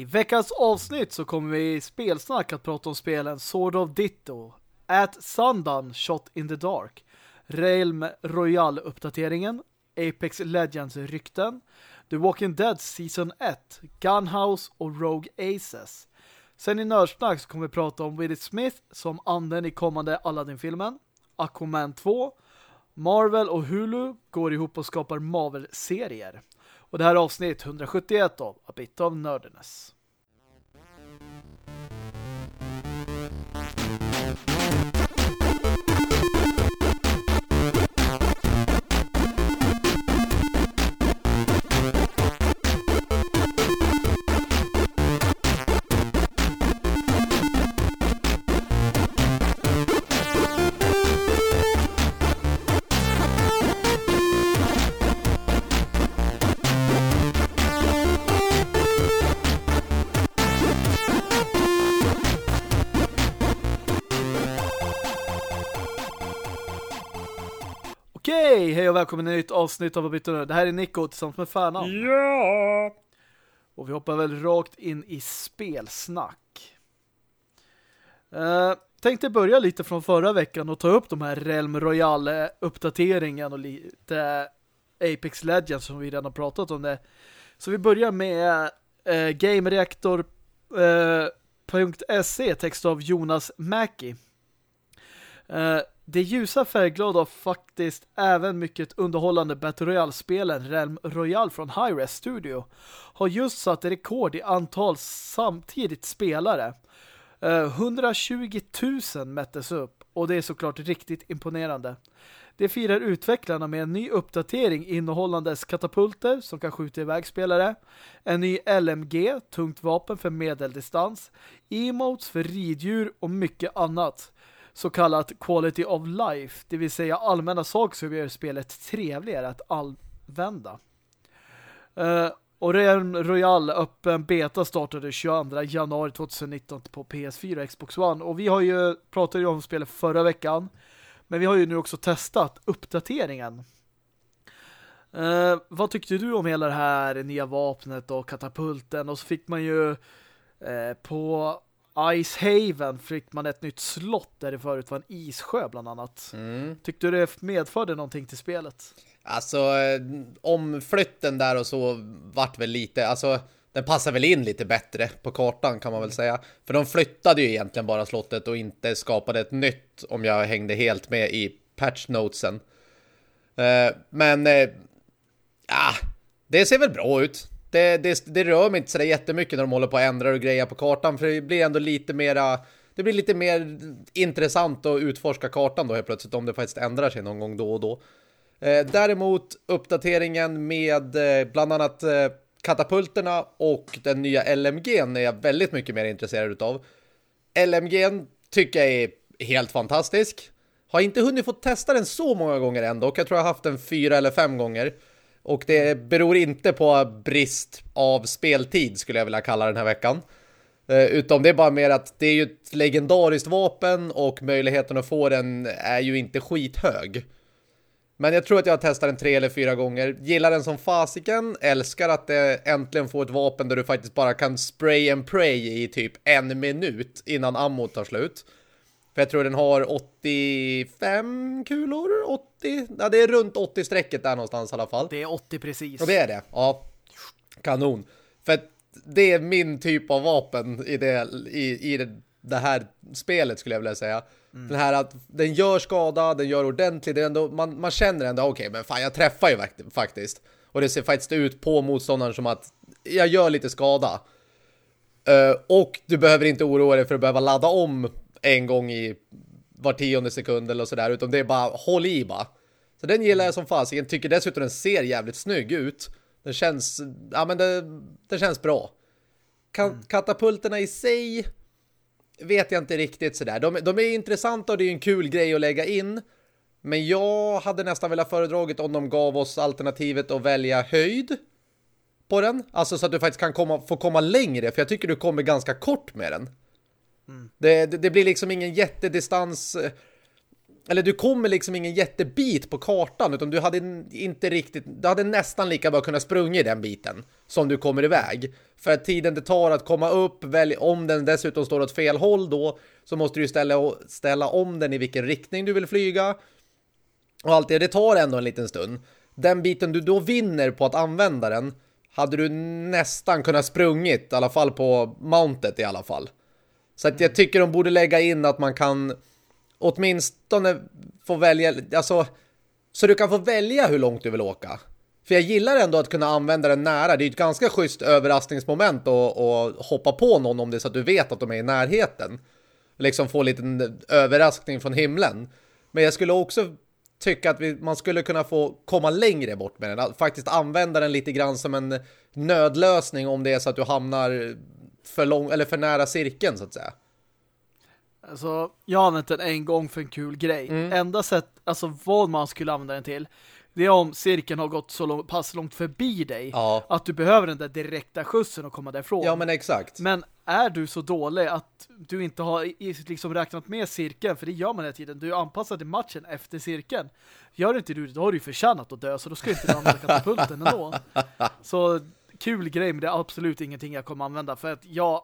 I veckans avsnitt så kommer vi i spelsnack att prata om spelen Sword of Ditto, At Sundown Shot in the Dark, Realm Royale-uppdateringen, Apex Legends rykten, The Walking Dead Season 1, Gunhouse och Rogue Aces. Sen i Nördsnack så kommer vi prata om Willie Smith som anden i kommande Aladdin-filmen, Aquaman 2, Marvel och Hulu går ihop och skapar Marvel-serier. Och det här är avsnitt 171 av A Bit of Nerdiness. Och välkommen till ett nytt avsnitt av Abitone. Det här är Nico tillsammans med Färnan. Ja! Och vi hoppar väl rakt in i spelsnack. Uh, tänkte börja lite från förra veckan och ta upp de här Realm Royale-uppdateringen och lite Apex Legends som vi redan har pratat om det. Så vi börjar med uh, Game Reactor.se uh, text av Jonas Mackie. Det ljusa färgglada och faktiskt även mycket underhållande Battle Royale-spelen Realm Royale från Hi-Res Studio har just satt rekord i antal samtidigt spelare. Eh, 120 000 mättes upp och det är såklart riktigt imponerande. Det firar utvecklarna med en ny uppdatering innehållandes katapulter som kan skjuta iväg spelare, en ny LMG, tungt vapen för medeldistans, emotes för riddjur och mycket annat så kallat quality of life, det vill säga allmänna saker som gör spelet trevligare att använda. Uh, och Realm Royale öppen beta startade 22 januari 2019 på PS4 och Xbox One. Och vi har ju pratat ju om spelet förra veckan. Men vi har ju nu också testat uppdateringen. Uh, vad tyckte du om hela det här nya vapnet och katapulten? Och så fick man ju uh, på Ice Haven fick man ett nytt slott där det förut var en issjö bland annat. Mm. Tyckte du det medförde någonting till spelet? Alltså, omflytten där och så vart väl lite, alltså den passar väl in lite bättre på kartan kan man väl säga. För de flyttade ju egentligen bara slottet och inte skapade ett nytt om jag hängde helt med i patchnotesen. Eh, men, eh, ja, det ser väl bra ut det, det, det rör mig inte sådär jättemycket när de håller på att ändra och greja på kartan. För det blir ändå lite mera... Det blir lite mer intressant att utforska kartan då helt plötsligt om det faktiskt ändrar sig någon gång då och då. Eh, däremot uppdateringen med eh, bland annat eh, katapulterna och den nya LMG är jag väldigt mycket mer intresserad utav. LMG tycker jag är helt fantastisk. Har inte hunnit få testa den så många gånger ändå. Jag tror jag har haft den fyra eller fem gånger. Och det beror inte på brist av speltid skulle jag vilja kalla den här veckan. Eh, utom det är bara mer att det är ju ett legendariskt vapen och möjligheten att få den är ju inte skithög. Men jag tror att jag har testat den tre eller fyra gånger. Gillar den som fasiken. Älskar att det äntligen får ett vapen där du faktiskt bara kan spray and pray i typ en minut innan ammo tar slut. För jag tror den har 85 kulor, 80. Ja, det är runt 80 strecket där någonstans i alla fall. Det är 80 precis. Och det är det, ja. Kanon. För det är min typ av vapen i det, i, i det, det här spelet skulle jag vilja säga. Mm. Den här att den gör skada, den gör ordentligt. Det ändå, man, man känner ändå, okej, okay, men fan jag träffar ju faktiskt. Och det ser faktiskt ut på motståndaren som att jag gör lite skada. Uh, och du behöver inte oroa dig för att behöva ladda om en gång i var tionde sekund eller sådär, utan det är bara håll i bara. Så den gillar jag som fasiken. Tycker dessutom den ser jävligt snygg ut. Den känns, ja men det, det känns bra. Ka mm. Katapulterna i sig vet jag inte riktigt sådär. De, de är intressanta och det är en kul grej att lägga in. Men jag hade nästan velat föredragit om de gav oss alternativet att välja höjd på den. Alltså så att du faktiskt kan komma, få komma längre. För jag tycker du kommer ganska kort med den. Mm. Det, det, det, blir liksom ingen jättedistans. Eh, eller du kommer liksom ingen jättebit på kartan utan du hade inte riktigt, du hade nästan lika bra kunnat sprunga i den biten som du kommer iväg. För att tiden det tar att komma upp, välj, om den dessutom står åt fel håll då så måste du ställa, ställa om den i vilken riktning du vill flyga. Och allt det, det tar ändå en liten stund. Den biten du då vinner på att använda den hade du nästan kunnat sprungit, i alla fall på mountet i alla fall. Så att jag tycker de borde lägga in att man kan åtminstone få välja, alltså så du kan få välja hur långt du vill åka. För jag gillar ändå att kunna använda den nära. Det är ett ganska schysst överraskningsmoment att hoppa på någon om det är så att du vet att de är i närheten. Liksom få en liten överraskning från himlen. Men jag skulle också tycka att vi, man skulle kunna få komma längre bort med den. Att faktiskt använda den lite grann som en nödlösning om det är så att du hamnar för, lång, eller för nära cirkeln så att säga. Alltså, jag har använt den en gång för en kul grej. Mm. Enda sätt, alltså vad man skulle använda den till, det är om cirkeln har gått så lång, pass långt förbi dig ja. att du behöver den där direkta skjutsen och komma därifrån. Ja, men exakt. Men är du så dålig att du inte har liksom räknat med cirkeln, för det gör man hela tiden, du är anpassad till matchen efter cirkeln. Gör inte du det, då har du ju förtjänat att dö, så då ska inte du använda katapulten ändå. Så kul grej, men det är absolut ingenting jag kommer använda, för att jag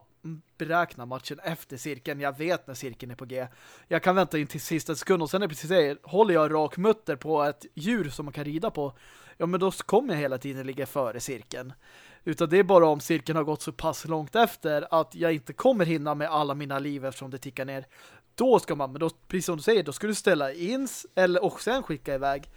beräknar matchen efter cirkeln. Jag vet när cirkeln är på G. Jag kan vänta in till sista sekund och sen är det precis säger, håller jag rak mutter på ett djur som man kan rida på, ja men då kommer jag hela tiden ligga före cirkeln. Utan det är bara om cirkeln har gått så pass långt efter att jag inte kommer hinna med alla mina liv eftersom det tickar ner. Då ska man, men då, precis som du säger, då ska du ställa in eller, och sen skicka iväg.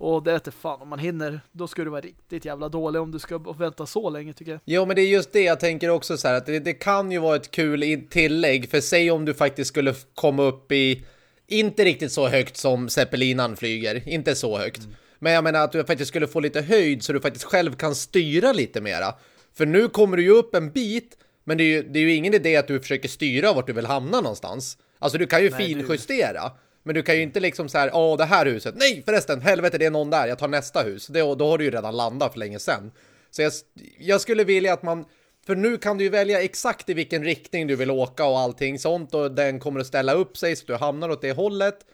Och det är fan, om man hinner, då ska du vara riktigt jävla dålig om du ska vänta så länge tycker jag. Jo, men det är just det jag tänker också så här, att det, det kan ju vara ett kul tillägg, för säg om du faktiskt skulle komma upp i, inte riktigt så högt som Zeppelinan flyger, inte så högt. Mm. Men jag menar att du faktiskt skulle få lite höjd så du faktiskt själv kan styra lite mera. För nu kommer du ju upp en bit, men det är ju, det är ju ingen idé att du försöker styra vart du vill hamna någonstans. Alltså du kan ju Nej, finjustera. Du... Men du kan ju inte liksom så här, ja det här huset, nej förresten, helvete det är någon där, jag tar nästa hus. Det, då har du ju redan landat för länge sedan. Så jag, jag skulle vilja att man, för nu kan du ju välja exakt i vilken riktning du vill åka och allting sånt och den kommer att ställa upp sig så du hamnar åt det hållet.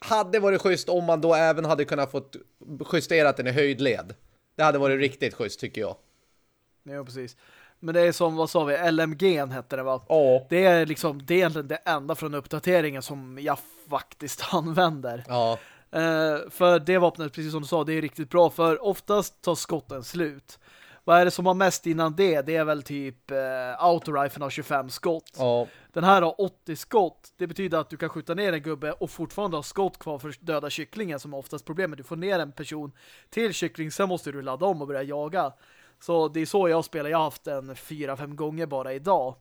Hade varit schysst om man då även hade kunnat få justerat den i höjdled. Det hade varit riktigt schysst tycker jag. Ja, precis. Men det är som, vad sa vi, LMG hette det va? Ja. Det är liksom, det är egentligen det enda från uppdateringen som jag faktiskt använder. Ja. Uh, för det vapnet, precis som du sa, det är riktigt bra. För oftast tar skotten slut. Vad är det som har mest innan det? Det är väl typ uh, autoriflen har 25 skott. Ja. Den här har 80 skott. Det betyder att du kan skjuta ner en gubbe och fortfarande ha skott kvar för döda kycklingen som är oftast problemet. Du får ner en person till kyckling, sen måste du ladda om och börja jaga. Så det är så jag spelar. Jag har haft den fyra, fem gånger bara idag.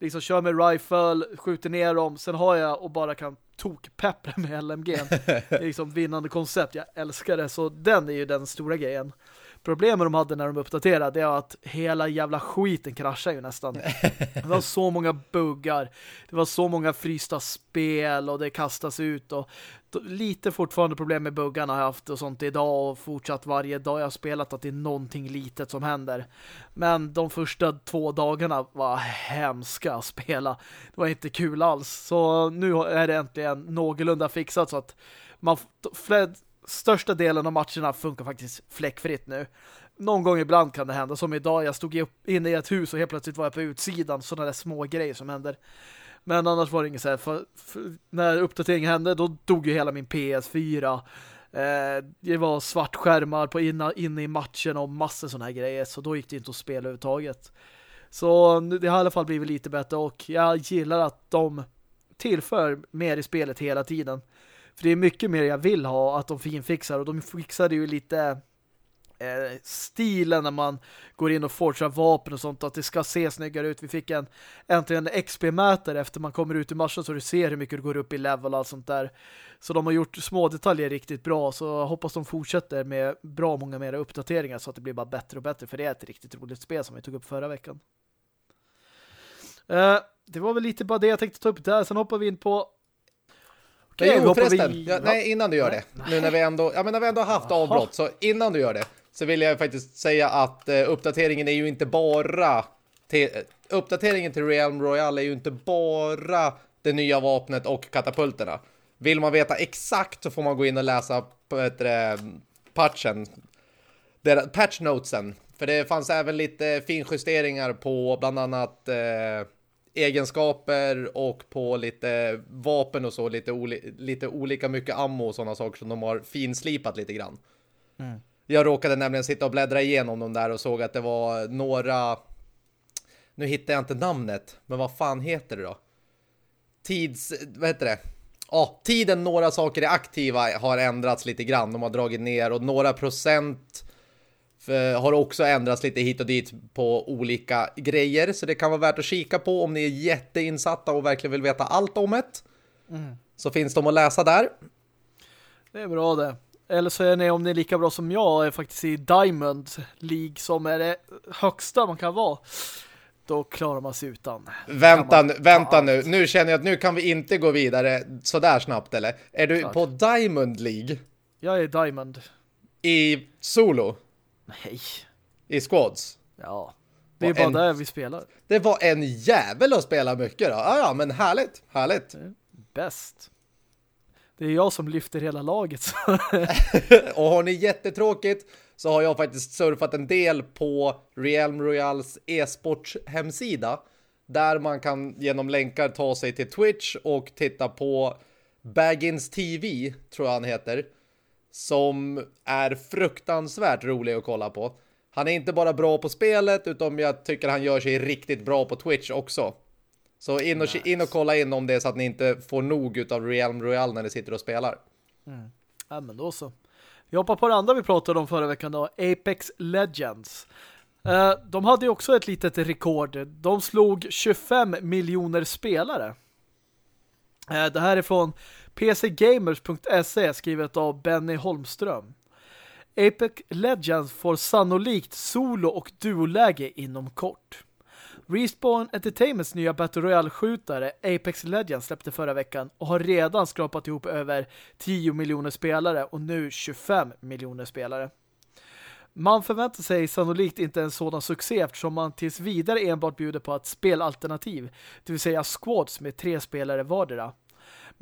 Liksom kör med rifle, skjuter ner dem, sen har jag och bara kan tokpeppra med LMG. Det är liksom vinnande koncept. Jag älskar det. Så den är ju den stora grejen. Problemet de hade när de uppdaterade är att hela jävla skiten kraschar ju nästan. Det var så många buggar. Det var så många frysta spel och det kastas ut och lite fortfarande problem med buggarna har jag haft och sånt idag och fortsatt varje dag jag har spelat att det är någonting litet som händer. Men de första två dagarna var hemska att spela. Det var inte kul alls. Så nu är det äntligen någorlunda fixat så att man största delen av matcherna funkar faktiskt fläckfritt nu. Någon gång ibland kan det hända. Som idag, jag stod inne i ett hus och helt plötsligt var jag på utsidan. Sådana där små grejer som händer. Men annars var det inget så här. För, för, när uppdateringen hände, då dog ju hela min PS4. Eh, det var svartskärmar på inna, inne i matchen och massor sådana här grejer. Så då gick det inte att spela överhuvudtaget. Så det har i alla fall blivit lite bättre. Och jag gillar att de tillför mer i spelet hela tiden. För det är mycket mer jag vill ha att de finfixar. Och de fixade ju lite eh, stilen när man går in och fortsätter vapen och sånt. Att det ska se snyggare ut. Vi fick en äntligen en XP-mätare efter man kommer ut i matchen så du ser hur mycket du går upp i level och allt sånt där. Så de har gjort små detaljer riktigt bra. Så jag hoppas de fortsätter med bra många mera uppdateringar så att det blir bara bättre och bättre. För det är ett riktigt roligt spel som vi tog upp förra veckan. Eh, det var väl lite bara det jag tänkte ta upp där. Sen hoppar vi in på Okay, jo, förresten. Vi... Ja, nej, innan du gör det. Nu när vi ändå, ja, men när vi ändå haft avbrott. Så innan du gör det. Så vill jag faktiskt säga att uh, uppdateringen är ju inte bara... Till, uh, uppdateringen till Realm Royale är ju inte bara det nya vapnet och katapulterna. Vill man veta exakt så får man gå in och läsa äh, patchen. Der, patch notesen. För det fanns även lite finjusteringar på bland annat äh, egenskaper och på lite vapen och så. Lite, oli lite olika mycket ammo och sådana saker som de har finslipat lite grann. Mm. Jag råkade nämligen sitta och bläddra igenom dem där och såg att det var några... Nu hittar jag inte namnet, men vad fan heter det då? Tids... Vad heter det? Ja, tiden några saker är aktiva har ändrats lite grann. De har dragit ner och några procent har också ändrats lite hit och dit på olika grejer. Så det kan vara värt att kika på om ni är jätteinsatta och verkligen vill veta allt om det. Mm. Så finns de att läsa där. Det är bra det. Eller så är ni, om ni är lika bra som jag, är faktiskt i Diamond League som är det högsta man kan vara. Då klarar man sig utan. Vänta, man vänta nu. Nu känner jag att nu kan vi inte gå vidare sådär snabbt, eller? Är du Klart. på Diamond League? Jag är Diamond. I solo? Nej. I squads? Ja. Det är bara en... där vi spelar. Det var en jävel att spela mycket då. Ja, ja, men härligt. Härligt. Bäst. Det är jag som lyfter hela laget. och har ni jättetråkigt så har jag faktiskt surfat en del på Realm Royals e-sports hemsida där man kan genom länkar ta sig till Twitch och titta på Baggins TV, tror jag han heter, som är fruktansvärt rolig att kolla på. Han är inte bara bra på spelet utan jag tycker han gör sig riktigt bra på Twitch också. Så in och, nice. in och kolla in om det är så att ni inte får nog av Realm Royale när ni sitter och spelar. Mm. Ja, men då så. Vi hoppar på det andra vi pratade om förra veckan då, Apex Legends. Uh, de hade ju också ett litet rekord. De slog 25 miljoner spelare. Uh, det här är från pcgamers.se skrivet av Benny Holmström. Apex Legends får sannolikt solo- och duoläge inom kort. Respawn Entertainments nya Battle Royale-skjutare Apex Legends släppte förra veckan och har redan skrapat ihop över 10 miljoner spelare och nu 25 miljoner spelare. Man förväntar sig sannolikt inte en sådan succé eftersom man tills vidare enbart bjuder på ett spelalternativ, det vill säga squads med tre spelare vardera.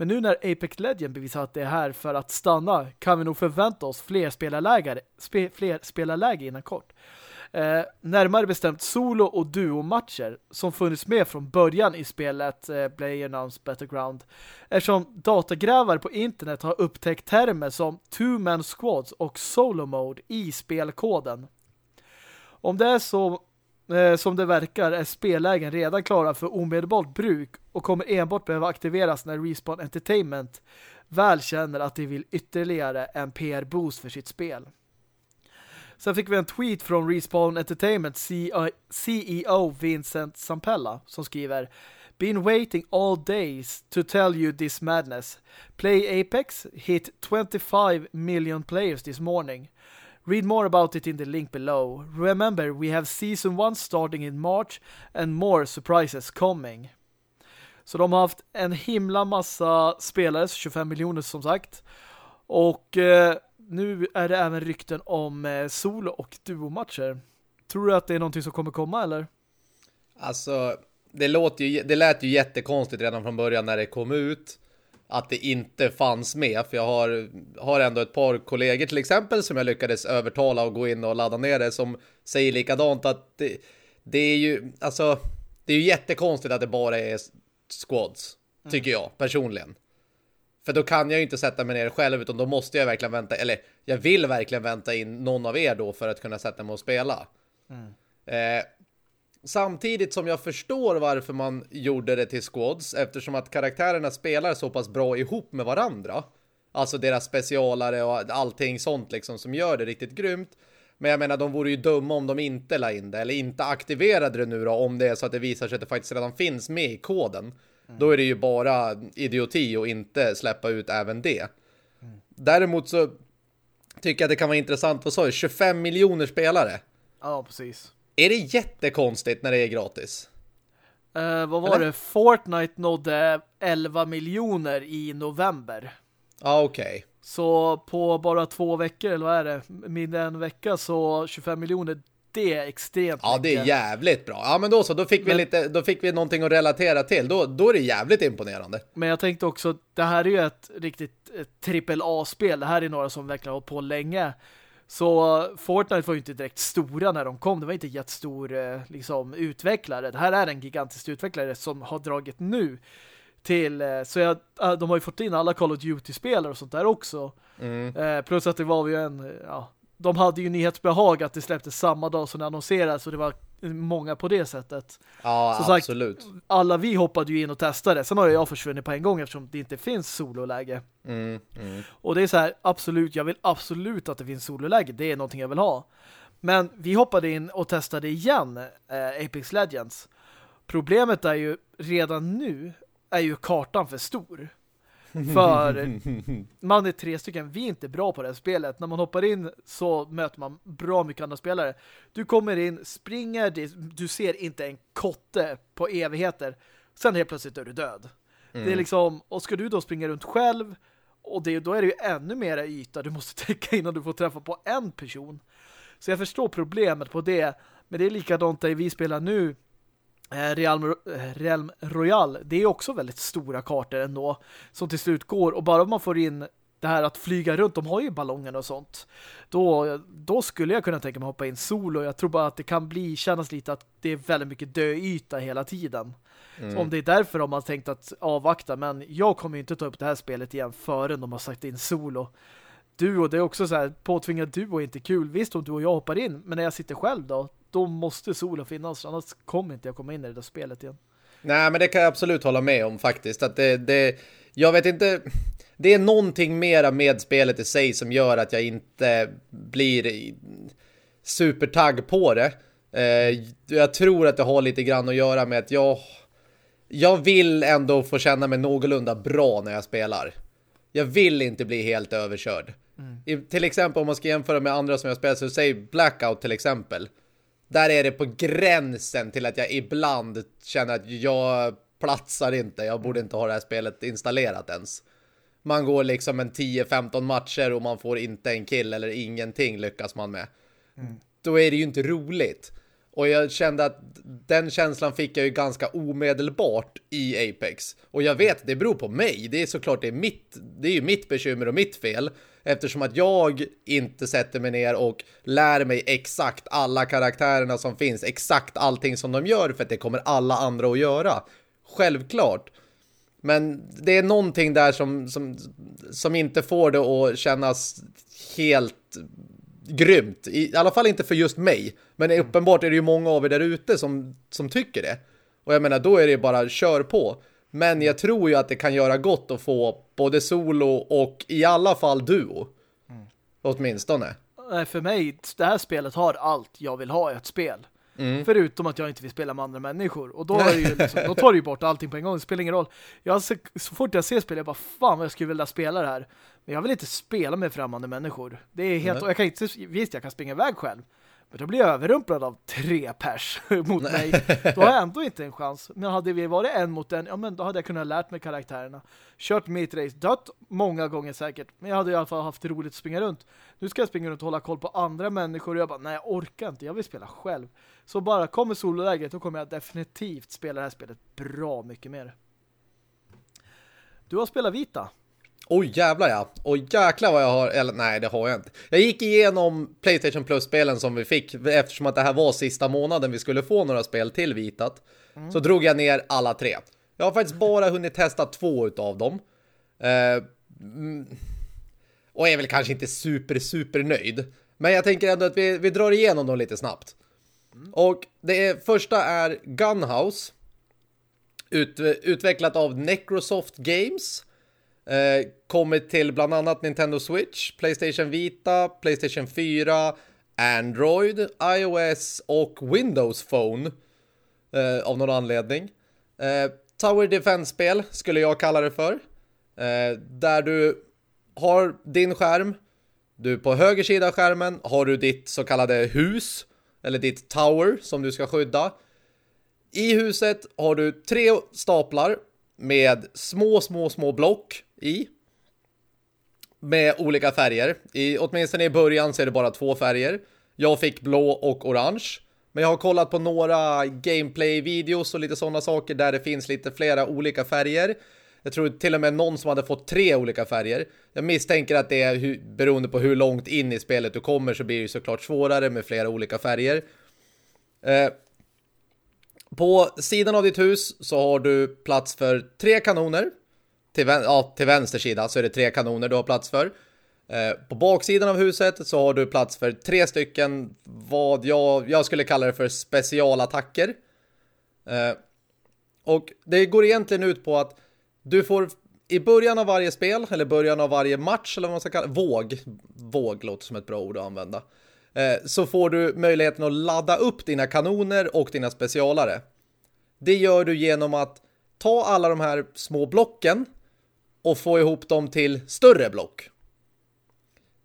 Men nu när Apex Legend bevisar att det är här för att stanna kan vi nog förvänta oss fler spelarläger, spe, fler spelarläger innan kort. Eh, närmare bestämt solo- och duo-matcher som funnits med från början i spelet eh, Playernouns Battleground eftersom datagrävare på internet har upptäckt termer som two-man squads och solo mode i spelkoden. Om det är så eh, som det verkar är spellägen redan klara för omedelbart bruk och kommer enbart behöva aktiveras när Respawn Entertainment väl känner att de vill ytterligare en PR-boost för sitt spel. Sen fick vi en tweet från Respawn Entertainment CEO Vincent Sampella som skriver Been waiting all days to tell you this madness. Play Apex hit 25 million players this morning. Read more about it in the link below. Remember, we have season 1 starting in March and more surprises coming. Så de har haft en himla massa spelare, 25 miljoner som sagt. Och eh, nu är det även rykten om eh, solo- och duomatcher. Tror du att det är någonting som kommer komma eller? Alltså, det, låter ju, det lät ju jättekonstigt redan från början när det kom ut att det inte fanns med. För jag har, har ändå ett par kollegor till exempel som jag lyckades övertala och gå in och ladda ner det som säger likadant att det, det är ju, alltså, det är ju jättekonstigt att det bara är squads, tycker jag personligen. För då kan jag ju inte sätta mig ner själv utan då måste jag verkligen vänta, eller jag vill verkligen vänta in någon av er då för att kunna sätta mig och spela. Mm. Eh, samtidigt som jag förstår varför man gjorde det till squads eftersom att karaktärerna spelar så pass bra ihop med varandra. Alltså deras specialare och allting sånt liksom som gör det riktigt grymt. Men jag menar, de vore ju dumma om de inte la in det eller inte aktiverade det nu då om det är så att det visar sig att det faktiskt redan finns med i koden. Då är det ju bara idioti och inte släppa ut även det. Mm. Däremot så tycker jag det kan vara intressant. Vad sa du? 25 miljoner spelare? Ja, precis. Är det jättekonstigt när det är gratis? Uh, vad var Eller? det? Fortnite nådde 11 miljoner i november. Ja, ah, okej. Okay. Så på bara två veckor, eller vad är det? Mindre en vecka så 25 miljoner det är extremt Ja, det är jävligt bra. Ja, men då så, då fick vi Men- lite, då fick vi någonting att relatera till. Då, då är det jävligt imponerande. Men jag tänkte också, det här är ju ett riktigt trippel A-spel. Det här är några som verkligen har på länge. Så Fortnite var ju inte direkt stora när de kom. Det var inte jättestor eh, liksom, utvecklare. Det här är en gigantisk utvecklare som har dragit nu till, eh, så jag, eh, de har ju fått in alla Call of Duty-spelare och sånt där också. Mm. Plus att det var ju en, ja, de hade ju nyhetsbehag att det släpptes samma dag som det annonserades så det var många på det sättet. Ja, Som sagt, absolut. Alla vi hoppade ju in och testade. Sen har jag försvunnit på en gång eftersom det inte finns sololäge. Mm, mm. Och det är så här, absolut, jag vill absolut att det finns sololäge. Det är någonting jag vill ha. Men vi hoppade in och testade igen eh, Apex Legends. Problemet är ju redan nu är ju kartan för stor. För man är tre stycken, vi är inte bra på det här spelet. När man hoppar in så möter man bra mycket andra spelare. Du kommer in, springer, du ser inte en kotte på evigheter. Sen helt plötsligt är du död. Det är liksom, och ska du då springa runt själv och det, då är det ju ännu mera yta du måste täcka innan du får träffa på en person. Så jag förstår problemet på det. Men det är likadant där vi spelar nu eh, Realm, eh, Realm Royal. Det är också väldigt stora kartor ändå som till slut går. Och bara om man får in det här att flyga runt, de har ju ballongen och sånt. Då, då skulle jag kunna tänka mig hoppa in solo. Jag tror bara att det kan bli kännas lite att det är väldigt mycket döyta hela tiden. Så Om det är därför de har tänkt att avvakta. Men jag kommer ju inte ta upp det här spelet igen förrän de har sagt in solo. Duo, det är också så här, påtvingad duo är inte kul. Visst om du och jag hoppar in, men när jag sitter själv då, då måste solo finnas. Annars kommer inte jag komma in i det där spelet igen. Nej, men det kan jag absolut hålla med om faktiskt. Att det, det, jag vet inte, det är någonting mera med spelet i sig som gör att jag inte blir supertagg på det. Eh, jag tror att det har lite grann att göra med att jag, jag vill ändå få känna mig någorlunda bra när jag spelar. Jag vill inte bli helt överkörd. I, till exempel om man ska jämföra med andra som jag spelar, så säg Blackout till exempel. Där är det på gränsen till att jag ibland känner att jag platsar inte. Jag borde inte ha det här spelet installerat ens. Man går liksom en 10-15 matcher och man får inte en kill eller ingenting lyckas man med. Då är det ju inte roligt. Och jag kände att den känslan fick jag ju ganska omedelbart i Apex. Och jag vet, det beror på mig. Det är såklart det är mitt, det är ju mitt bekymmer och mitt fel. Eftersom att jag inte sätter mig ner och lär mig exakt alla karaktärerna som finns. Exakt allting som de gör för att det kommer alla andra att göra. Självklart. Men det är någonting där som, som, som inte får det att kännas helt grymt. I, I alla fall inte för just mig. Men uppenbart är det ju många av er där ute som, som tycker det. Och jag menar, då är det bara kör på. Men jag tror ju att det kan göra gott att få både solo och i alla fall duo. Åtminstone. Nej, för mig, det här spelet har allt jag vill ha i ett spel. Förutom att jag inte vill spela med andra människor. Och då, är ju liksom, då tar det ju bort allting på en gång. Det spelar ingen roll. Jag, ser- så fort jag ser spel, jag bara, fan vad jag skulle vilja spela det här. Men jag vill inte spela med främmande människor. Det är helt, Nej. och jag kan inte, visst jag kan springa iväg själv. Men då blir jag överrumplad av tre pers mot mig. Då har jag ändå inte en chans. Men hade vi varit en mot en, ja men då hade jag kunnat lärt mig karaktärerna. Kört mitt race, dött många gånger säkert. Men jag hade i alla fall haft roligt att springa runt. Nu ska jag springa runt och hålla koll på andra människor och jag bara, nej jag orkar inte, jag vill spela själv. Så bara kommer sololäget, då kommer jag definitivt spela det här spelet bra mycket mer. Du har spelat Vita. Oj jävlar ja. Oj jäklar vad jag har, eller nej det har jag inte. Jag gick igenom Playstation Plus-spelen som vi fick eftersom att det här var sista månaden vi skulle få några spel till Vitat. Så drog jag ner alla tre. Jag har faktiskt bara hunnit testa två utav dem. Eh, mm, och är väl kanske inte super super nöjd. Men jag tänker ändå att vi, vi drar igenom dem lite snabbt. Och det är, första är Gunhouse. Ut, utvecklat av Necrosoft Games. Eh, kommit till bland annat Nintendo Switch, Playstation Vita, Playstation 4, Android, iOS och Windows Phone. Eh, av någon anledning. Eh, Tower Defense-spel skulle jag kalla det för. Eh, där du har din skärm. Du på höger sida av skärmen har du ditt så kallade hus. Eller ditt tower som du ska skydda. I huset har du tre staplar med små, små, små block i. Med olika färger. I, åtminstone i början så är det bara två färger. Jag fick blå och orange. Men jag har kollat på några gameplay-videos och lite sådana saker där det finns lite flera olika färger. Jag tror till och med någon som hade fått tre olika färger. Jag misstänker att det är hur, beroende på hur långt in i spelet du kommer så blir det såklart svårare med flera olika färger. Eh, på sidan av ditt hus så har du plats för tre kanoner. Till, ja, till vänster sida så är det tre kanoner du har plats för. Eh, på baksidan av huset så har du plats för tre stycken vad jag, jag skulle kalla det för specialattacker. Eh, och det går egentligen ut på att du får i början av varje spel, eller början av varje match, eller vad man ska kalla det, våg, våg låter som ett bra ord att använda, eh, så får du möjligheten att ladda upp dina kanoner och dina specialare. Det gör du genom att ta alla de här små blocken och få ihop dem till större block.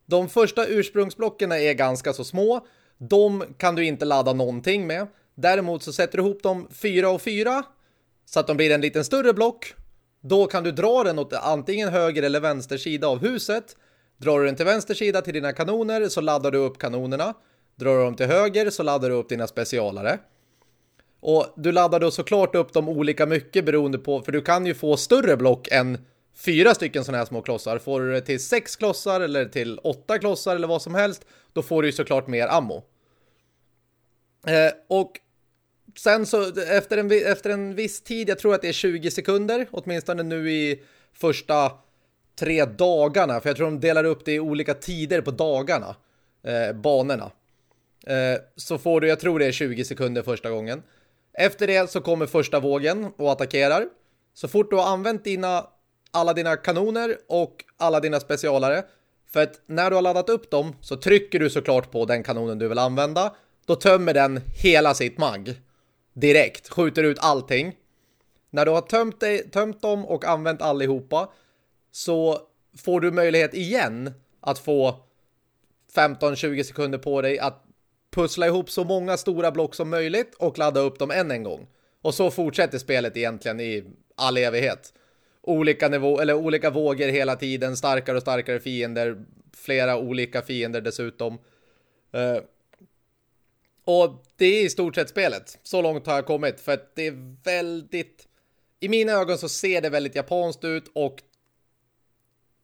De första ursprungsblocken är ganska så små. De kan du inte ladda någonting med. Däremot så sätter du ihop dem fyra och fyra så att de blir en liten större block. Då kan du dra den åt antingen höger eller vänster sida av huset. Drar du den till vänster sida till dina kanoner så laddar du upp kanonerna. Drar du dem till höger så laddar du upp dina specialare. Och du laddar då såklart upp dem olika mycket beroende på, för du kan ju få större block än fyra stycken sådana här små klossar. Får du det till sex klossar eller till åtta klossar eller vad som helst, då får du ju såklart mer ammo. Eh, och sen så efter en, efter en viss tid, jag tror att det är 20 sekunder, åtminstone nu i första tre dagarna, för jag tror de delar upp det i olika tider på dagarna, eh, banorna. Eh, så får du, jag tror det är 20 sekunder första gången. Efter det så kommer första vågen och attackerar. Så fort du har använt dina alla dina kanoner och alla dina specialare. För att när du har laddat upp dem så trycker du såklart på den kanonen du vill använda. Då tömmer den hela sitt mag. Direkt. Skjuter ut allting. När du har tömt, dig, tömt dem och använt allihopa så får du möjlighet igen att få 15-20 sekunder på dig att pussla ihop så många stora block som möjligt och ladda upp dem än en gång. Och så fortsätter spelet egentligen i all evighet olika nivå eller olika vågor hela tiden, starkare och starkare fiender, flera olika fiender dessutom. Uh, och det är i stort sett spelet. Så långt har jag kommit för att det är väldigt i mina ögon så ser det väldigt japanskt ut och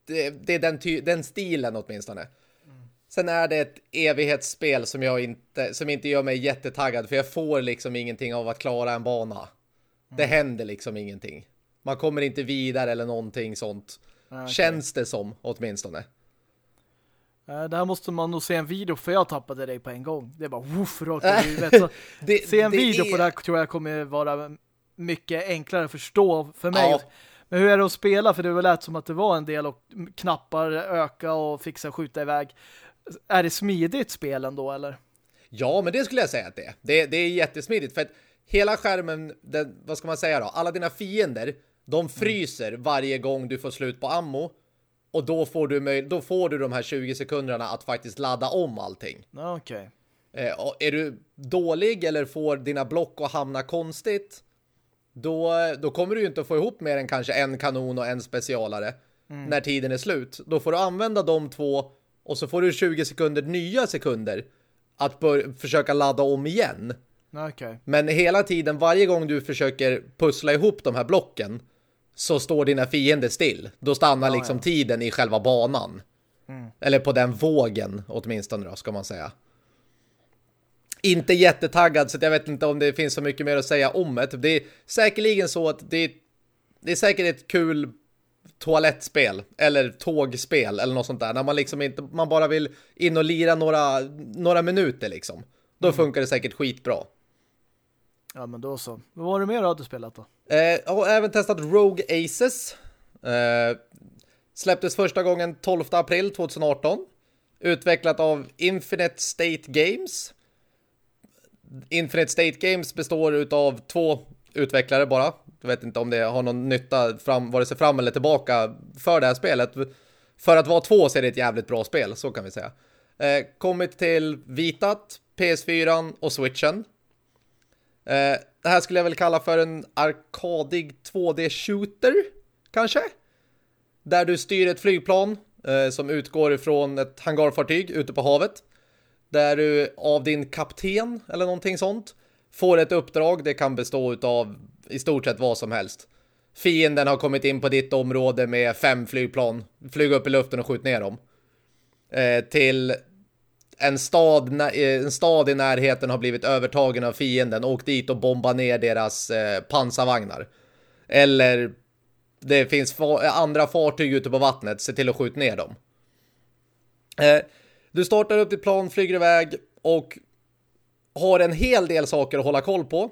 det, det är den, ty den stilen åtminstone. Mm. Sen är det ett evighetsspel som jag inte som inte gör mig jättetaggad för jag får liksom ingenting av att klara en bana. Mm. Det händer liksom ingenting. Man kommer inte vidare eller någonting sånt. Okay. Känns det som, åtminstone. Uh, där måste man nog se en video för jag tappade dig på en gång. Det var woof, rakt i huvudet. det, se en video är... på det här tror jag kommer vara mycket enklare att förstå för mig. Ja. Men hur är det att spela? För det var lät som att det var en del och knappar öka och fixa skjuta iväg. Är det smidigt spelen då eller? Ja, men det skulle jag säga att det är. Det, det är jättesmidigt för att hela skärmen, den, vad ska man säga då? Alla dina fiender de fryser varje gång du får slut på ammo. Och då får du, då får du de här 20 sekunderna att faktiskt ladda om allting. Okej. Okay. Eh, är du dålig eller får dina block att hamna konstigt då, då kommer du ju inte att få ihop mer än kanske en kanon och en specialare mm. när tiden är slut. Då får du använda de två och så får du 20 sekunder nya sekunder att försöka ladda om igen. Okay. Men hela tiden, varje gång du försöker pussla ihop de här blocken så står dina fiender still. Då stannar ja, liksom ja. tiden i själva banan. Mm. Eller på den vågen åtminstone då, ska man säga. Inte jättetaggad så jag vet inte om det finns så mycket mer att säga om det. Det är säkerligen så att det är, det är säkert ett kul toalettspel eller tågspel eller något sånt där. När man liksom inte, man bara vill in och lira några, några minuter liksom. Då mm. funkar det säkert skitbra. Ja, men då så. Vad var det mer du spelat då? Eh, jag har även testat Rogue Aces. Eh, släpptes första gången 12 april 2018. Utvecklat av Infinite State Games. Infinite State Games består av två utvecklare bara. Jag vet inte om det har någon nytta fram, vare sig fram eller tillbaka för det här spelet. För att vara två så är det ett jävligt bra spel, så kan vi säga. Eh, kommit till Vitat, PS4 och Switchen. Eh, det här skulle jag väl kalla för en arkadig 2D-shooter, kanske? Där du styr ett flygplan eh, som utgår ifrån ett hangarfartyg ute på havet. där du av din kapten eller någonting sånt får ett uppdrag. Det kan bestå av i stort sett vad som helst. Fienden har kommit in på ditt område med fem flygplan. Flyg upp i luften och skjut ner dem. Eh, till en stad, eh, en stad i närheten har blivit övertagen av fienden. Åk dit och bomba ner deras eh, pansarvagnar. Eller det finns andra fartyg ute på vattnet. Se till att skjuta ner dem. Eh, du startar upp ditt plan, flyger iväg och har en hel del saker att hålla koll på.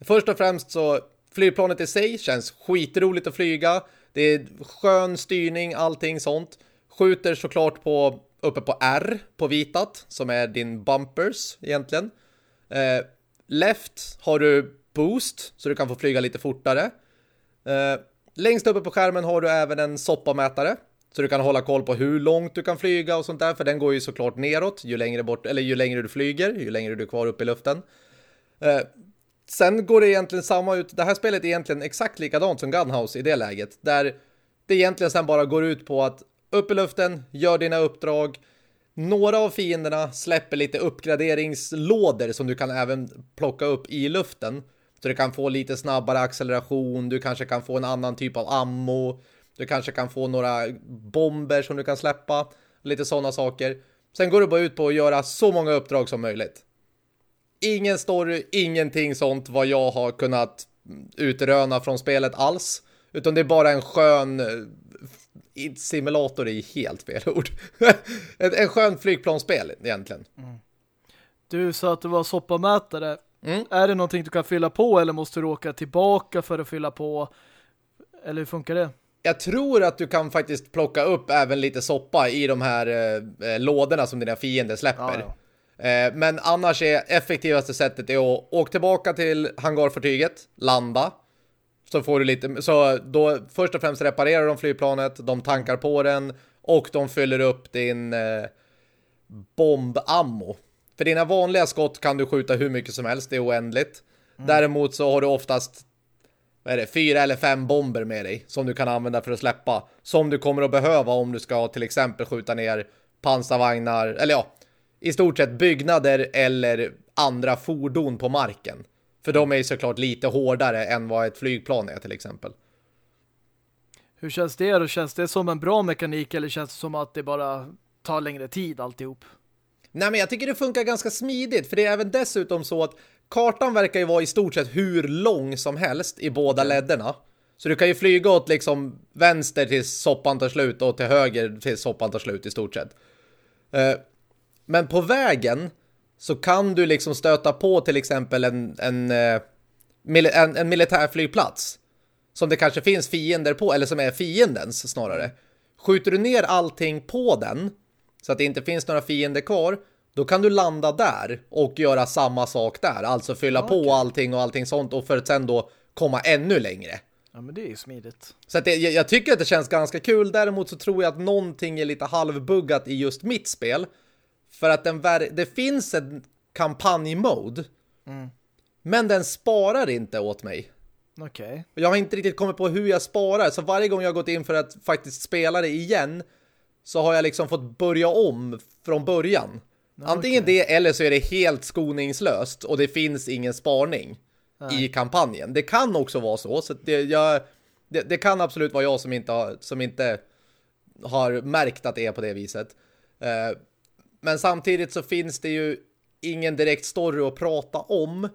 Först och främst så flygplanet i sig känns skitroligt att flyga. Det är skön styrning, allting sånt. Skjuter såklart på uppe på R på vitat som är din bumpers egentligen. Eh, left har du boost så du kan få flyga lite fortare. Eh, längst uppe på skärmen har du även en soppamätare så du kan hålla koll på hur långt du kan flyga och sånt där för den går ju såklart neråt ju längre bort eller ju längre du flyger, ju längre du är kvar uppe i luften. Eh, sen går det egentligen samma ut. Det här spelet är egentligen exakt likadant som Gunhouse i det läget där det egentligen sen bara går ut på att upp i luften, gör dina uppdrag. Några av fienderna släpper lite uppgraderingslådor som du kan även plocka upp i luften. Så du kan få lite snabbare acceleration, du kanske kan få en annan typ av ammo, du kanske kan få några bomber som du kan släppa, lite sådana saker. Sen går det bara ut på att göra så många uppdrag som möjligt. Ingen story, ingenting sånt vad jag har kunnat utröna från spelet alls. Utan det är bara en skön simulator är helt fel ord. en, en skön flygplansspel egentligen. Mm. Du sa att det var soppamätare. Mm. Är det någonting du kan fylla på eller måste du åka tillbaka för att fylla på? Eller hur funkar det? Jag tror att du kan faktiskt plocka upp även lite soppa i de här eh, eh lådorna som dina fiender släpper. Ja, ja. Eh, men annars är effektivaste sättet är att åka tillbaka till hangarfartyget, landa, så får du lite, så då först och främst reparerar de flygplanet, de tankar på den och de fyller upp din eh, bombammo. För dina vanliga skott kan du skjuta hur mycket som helst, det är oändligt. Mm. Däremot så har du oftast vad är det, fyra eller fem bomber med dig som du kan använda för att släppa. Som du kommer att behöva om du ska till exempel skjuta ner pansarvagnar, eller ja, i stort sett byggnader eller andra fordon på marken. För de är ju såklart lite hårdare än vad ett flygplan är till exempel. Hur känns det då? Känns det som en bra mekanik eller känns det som att det bara tar längre tid alltihop? Nej men jag tycker det funkar ganska smidigt för det är även dessutom så att kartan verkar ju vara i stort sett hur lång som helst i båda ledderna. Så du kan ju flyga åt liksom vänster tills soppan tar slut och till höger tills soppan tar slut i stort sett. Eh, men på vägen så kan du liksom stöta på till exempel en, en, eh, en, en militärflygplats som det kanske finns fiender på, eller som är fiendens snarare. Skjuter du ner allting på den så att det inte finns några fiender kvar, då kan du landa där och göra samma sak där. Alltså fylla okay. på allting och allting sånt och för att sen då komma ännu längre. Ja, men det är ju smidigt. Så att det, jag, jag, tycker att det känns ganska kul. Däremot så tror jag att någonting är lite halvbuggat i just mitt spel. För att den det finns en kampanjmode. Mm. Men den sparar inte åt mig. Okej. Okay. Jag har inte riktigt kommit på hur jag sparar. Så varje gång jag har gått in för att faktiskt spela det igen så har jag liksom fått börja om från början. Antingen okay. det eller så är det helt skoningslöst och det finns ingen sparning Nej. i kampanjen. Det kan också vara så. så det, jag, det, det, kan absolut vara jag som inte har, som inte har märkt att det är på det viset. Uh, men samtidigt så finns det ju ingen direkt story att prata om.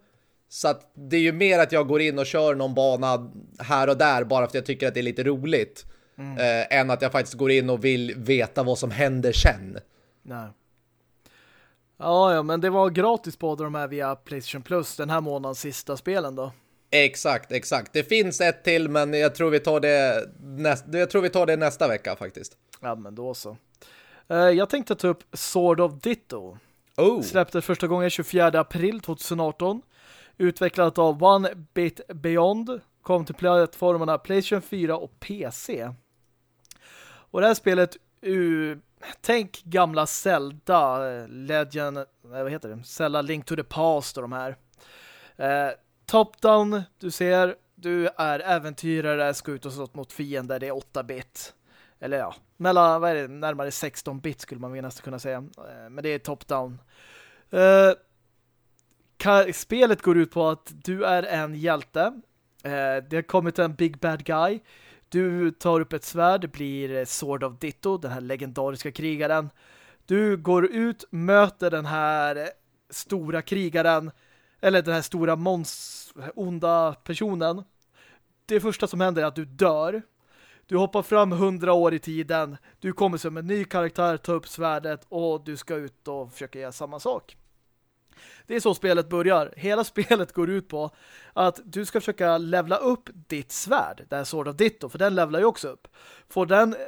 Så att det är ju mer att jag går in och kör någon bana här och där bara för att jag tycker att det är lite roligt. Mm. Eh, än att jag faktiskt går in och vill veta vad som händer sen. Nej. Ja, ja, men det var gratis båda de här via PlayStation Plus den här månadens sista spelen då. Exakt, exakt. Det finns ett till men jag tror vi tar det, näst, jag tror vi tar det nästa vecka faktiskt. Ja, men då så. Eh, jag tänkte ta upp Sword of Ditto. Oh. Släpptes första gången 24 april 2018. Utvecklat av One Bit Beyond. Kom till plattformarna PlayStation 4 och PC. Och det här spelet uh, tänk gamla Zelda Legend, vad heter det? Zelda Link to the Past och de här. Uh, Top-down, du ser, du är äventyrare, ska ut och slåss mot fiender, det är 8-bit eller ja, mellan, vad är det, närmare 16 bit skulle man nästan kunna säga. Eh, men det är top-down. Uh, eh, spelet går ut på att du är en hjälte. Uh, det har kommit en big bad guy. Du tar upp ett svärd, blir Sword of Ditto, den här legendariska krigaren. Du går ut, möter den här stora krigaren, eller den här stora mons onda personen. Det första som händer är att du dör. Du hoppar fram hundra år i tiden. Du kommer som en ny karaktär, tar upp svärdet och du ska ut och försöka göra samma sak. Det är så spelet börjar. Hela spelet går ut på att du ska försöka levla upp ditt svärd, det här Sword of Ditto, för den levlar ju också upp. Får den eh,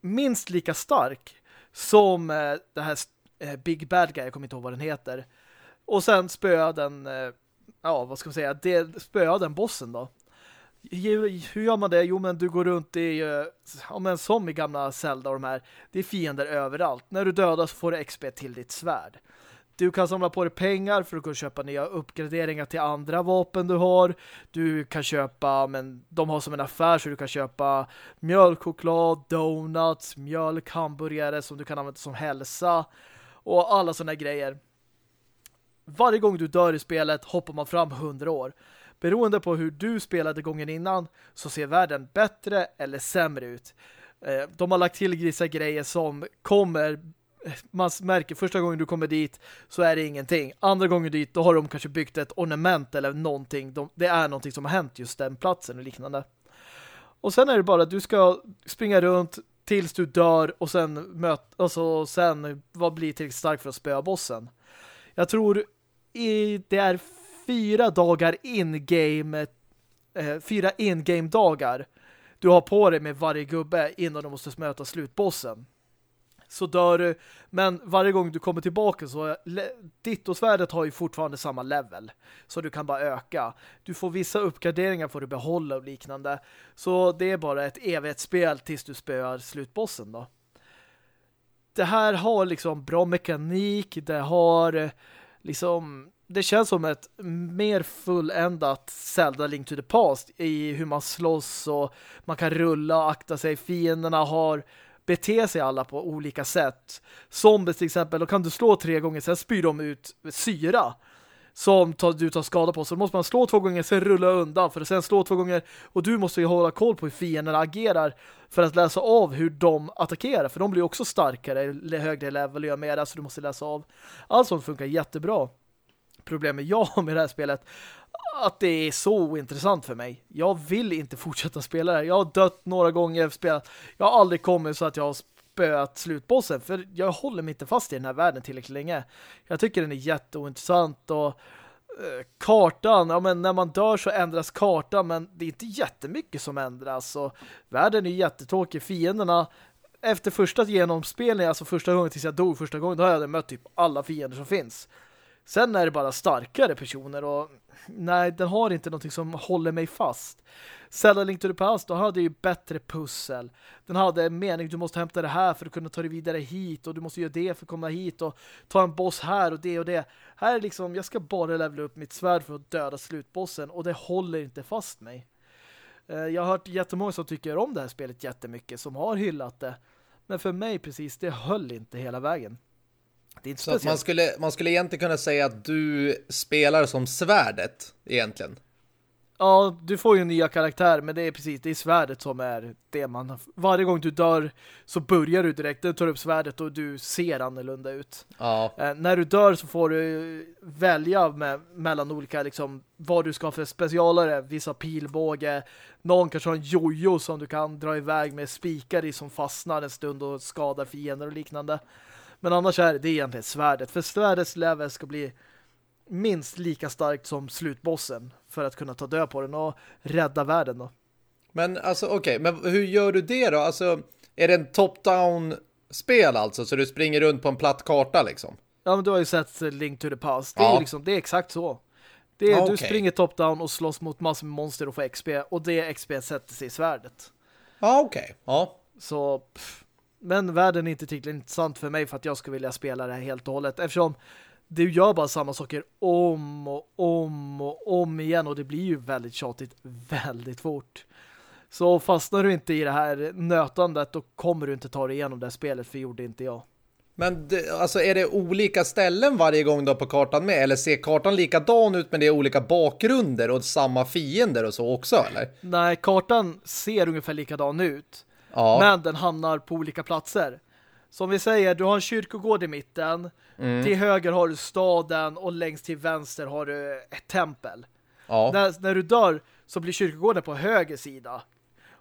minst lika stark som eh, det här eh, Big Bad Guy, jag kommer inte ihåg vad den heter. Och sen spöa den, ja vad ska man säga, det, spöa den bossen då. Hur gör man det? Jo, men du går runt i, eh, ja, men som i gamla Zelda och de här, det är fiender överallt. När du dödas får du XP till ditt svärd. Du kan samla på dig pengar för att kunna köpa nya uppgraderingar till andra vapen du har. Du kan köpa, men de har som en affär så du kan köpa mjölkchoklad, donuts, mjölk, hamburgare som du kan använda som hälsa och alla sådana grejer. Varje gång du dör i spelet hoppar man fram hundra år. Beroende på hur du spelade gången innan så ser världen bättre eller sämre ut. Eh, de har lagt till vissa grejer som kommer eh, man märker första gången du kommer dit så är det ingenting. Andra gången dit då har de kanske byggt ett ornament eller någonting. De, det är någonting som har hänt just den platsen och liknande. Och sen är det bara att du ska springa runt tills du dör och sen möt, alltså sen vad blir tillräckligt stark för att spöa bossen. Jag tror i, det är fyra dagar in-game eh, fyra in-game dagar du har på dig med varje gubbe innan du måste möta slutbossen så dör du. Men varje gång du kommer tillbaka så Ditto-svärdet har ju fortfarande samma level. Så du kan bara öka. Du får vissa uppgraderingar för att behålla och liknande. Så det är bara ett evighetsspel tills du spöar slutbossen då. Det här har liksom bra mekanik. Det har eh, liksom... Det känns som ett mer fulländat Zelda Link to the Past i hur man slåss och man kan rulla och akta sig. Fienderna har bete sig alla på olika sätt. Zombies till exempel, då kan du slå tre gånger, sen spyr de ut syra som tar, du tar skada på. Så då måste man slå två gånger, sen rulla undan för att sen slå två gånger. Och du måste ju hålla koll på hur fienderna agerar för att läsa av hur de attackerar. För de blir också starkare, högre level och gör mera, så du måste läsa av. Allt sånt funkar jättebra. Problemet jag har med det här spelet att det är så ointressant för mig. Jag vill inte fortsätta spela det här. Jag har dött några gånger spelat. Jag har aldrig kommit så att jag har spöat slutbossen för jag håller mig inte fast i den här världen tillräckligt länge. Jag tycker den är jätteointressant och eh, kartan, ja men när man dör så ändras kartan men det är inte jättemycket som ändras och världen är jättetråkig. Fienderna efter första genomspelningen, alltså första gången tills jag dog första gången, då har jag mött typ alla fiender som finns. Sen är det bara starkare personer och nej, den har inte någonting som håller mig fast. Zelda Link to the Past, då hade ju bättre pussel. Den hade en mening, du måste hämta det här för att kunna ta dig vidare hit och du måste göra det för att komma hit och ta en boss här och det och det. Här är liksom, jag ska bara levla upp mitt svärd för att döda slutbossen och det håller inte fast mig. Eh, jag har hört jättemånga som tycker om det här spelet jättemycket, som har hyllat det. Men för mig precis, det höll inte hela vägen. Det är inte så man skulle, man skulle egentligen kunna säga att du spelar som svärdet egentligen. Ja, du får ju nya karaktär men det är precis, det är svärdet som är det man... Varje gång du dör så börjar du direkt, du tar upp svärdet och du ser annorlunda ut. Ja. Eh, när du dör så får du välja med, mellan olika liksom, vad du ska ha för specialare, vissa pilbåge, någon kanske har en jojo som du kan dra iväg med spikar i som fastnar en stund och skadar fiender och liknande. Men annars är det egentligen svärdet. För svärdets level ska bli minst lika starkt som slutbossen för att kunna ta död på den och rädda världen då. Men alltså okej, okay, men hur gör du det då? Alltså, är det en top-down spel alltså? Så du springer runt på en platt karta liksom? Ja, men du har ju sett Link to the Past. Det, ja. är, liksom, det är exakt så. Det är, okay. Du springer top-down och slåss mot massor med monster och får XP. Och det XP sätter sig i svärdet. Ja, okej. Okay. Ja. Så... Pff men världen är inte tillräckligt intressant för mig för att jag skulle vilja spela det här helt och hållet. Eftersom du gör bara samma saker om och om och om igen och det blir ju väldigt tjatigt väldigt fort. Så fastnar du inte i det här nötandet då kommer du inte ta dig igenom det här spelet för gjorde inte jag. Men det, alltså är det olika ställen varje gång du har på kartan med? Eller ser kartan likadan ut men det är olika bakgrunder och samma fiender och så också, eller? Nej, kartan ser ungefär likadan ut. Ja. Men den hamnar på olika platser. Som vi säger, du har en kyrkogård i mitten. Mm. Till höger har du staden och längst till vänster har du ett tempel. ja. När, när du dör så blir kyrkogården på höger sida.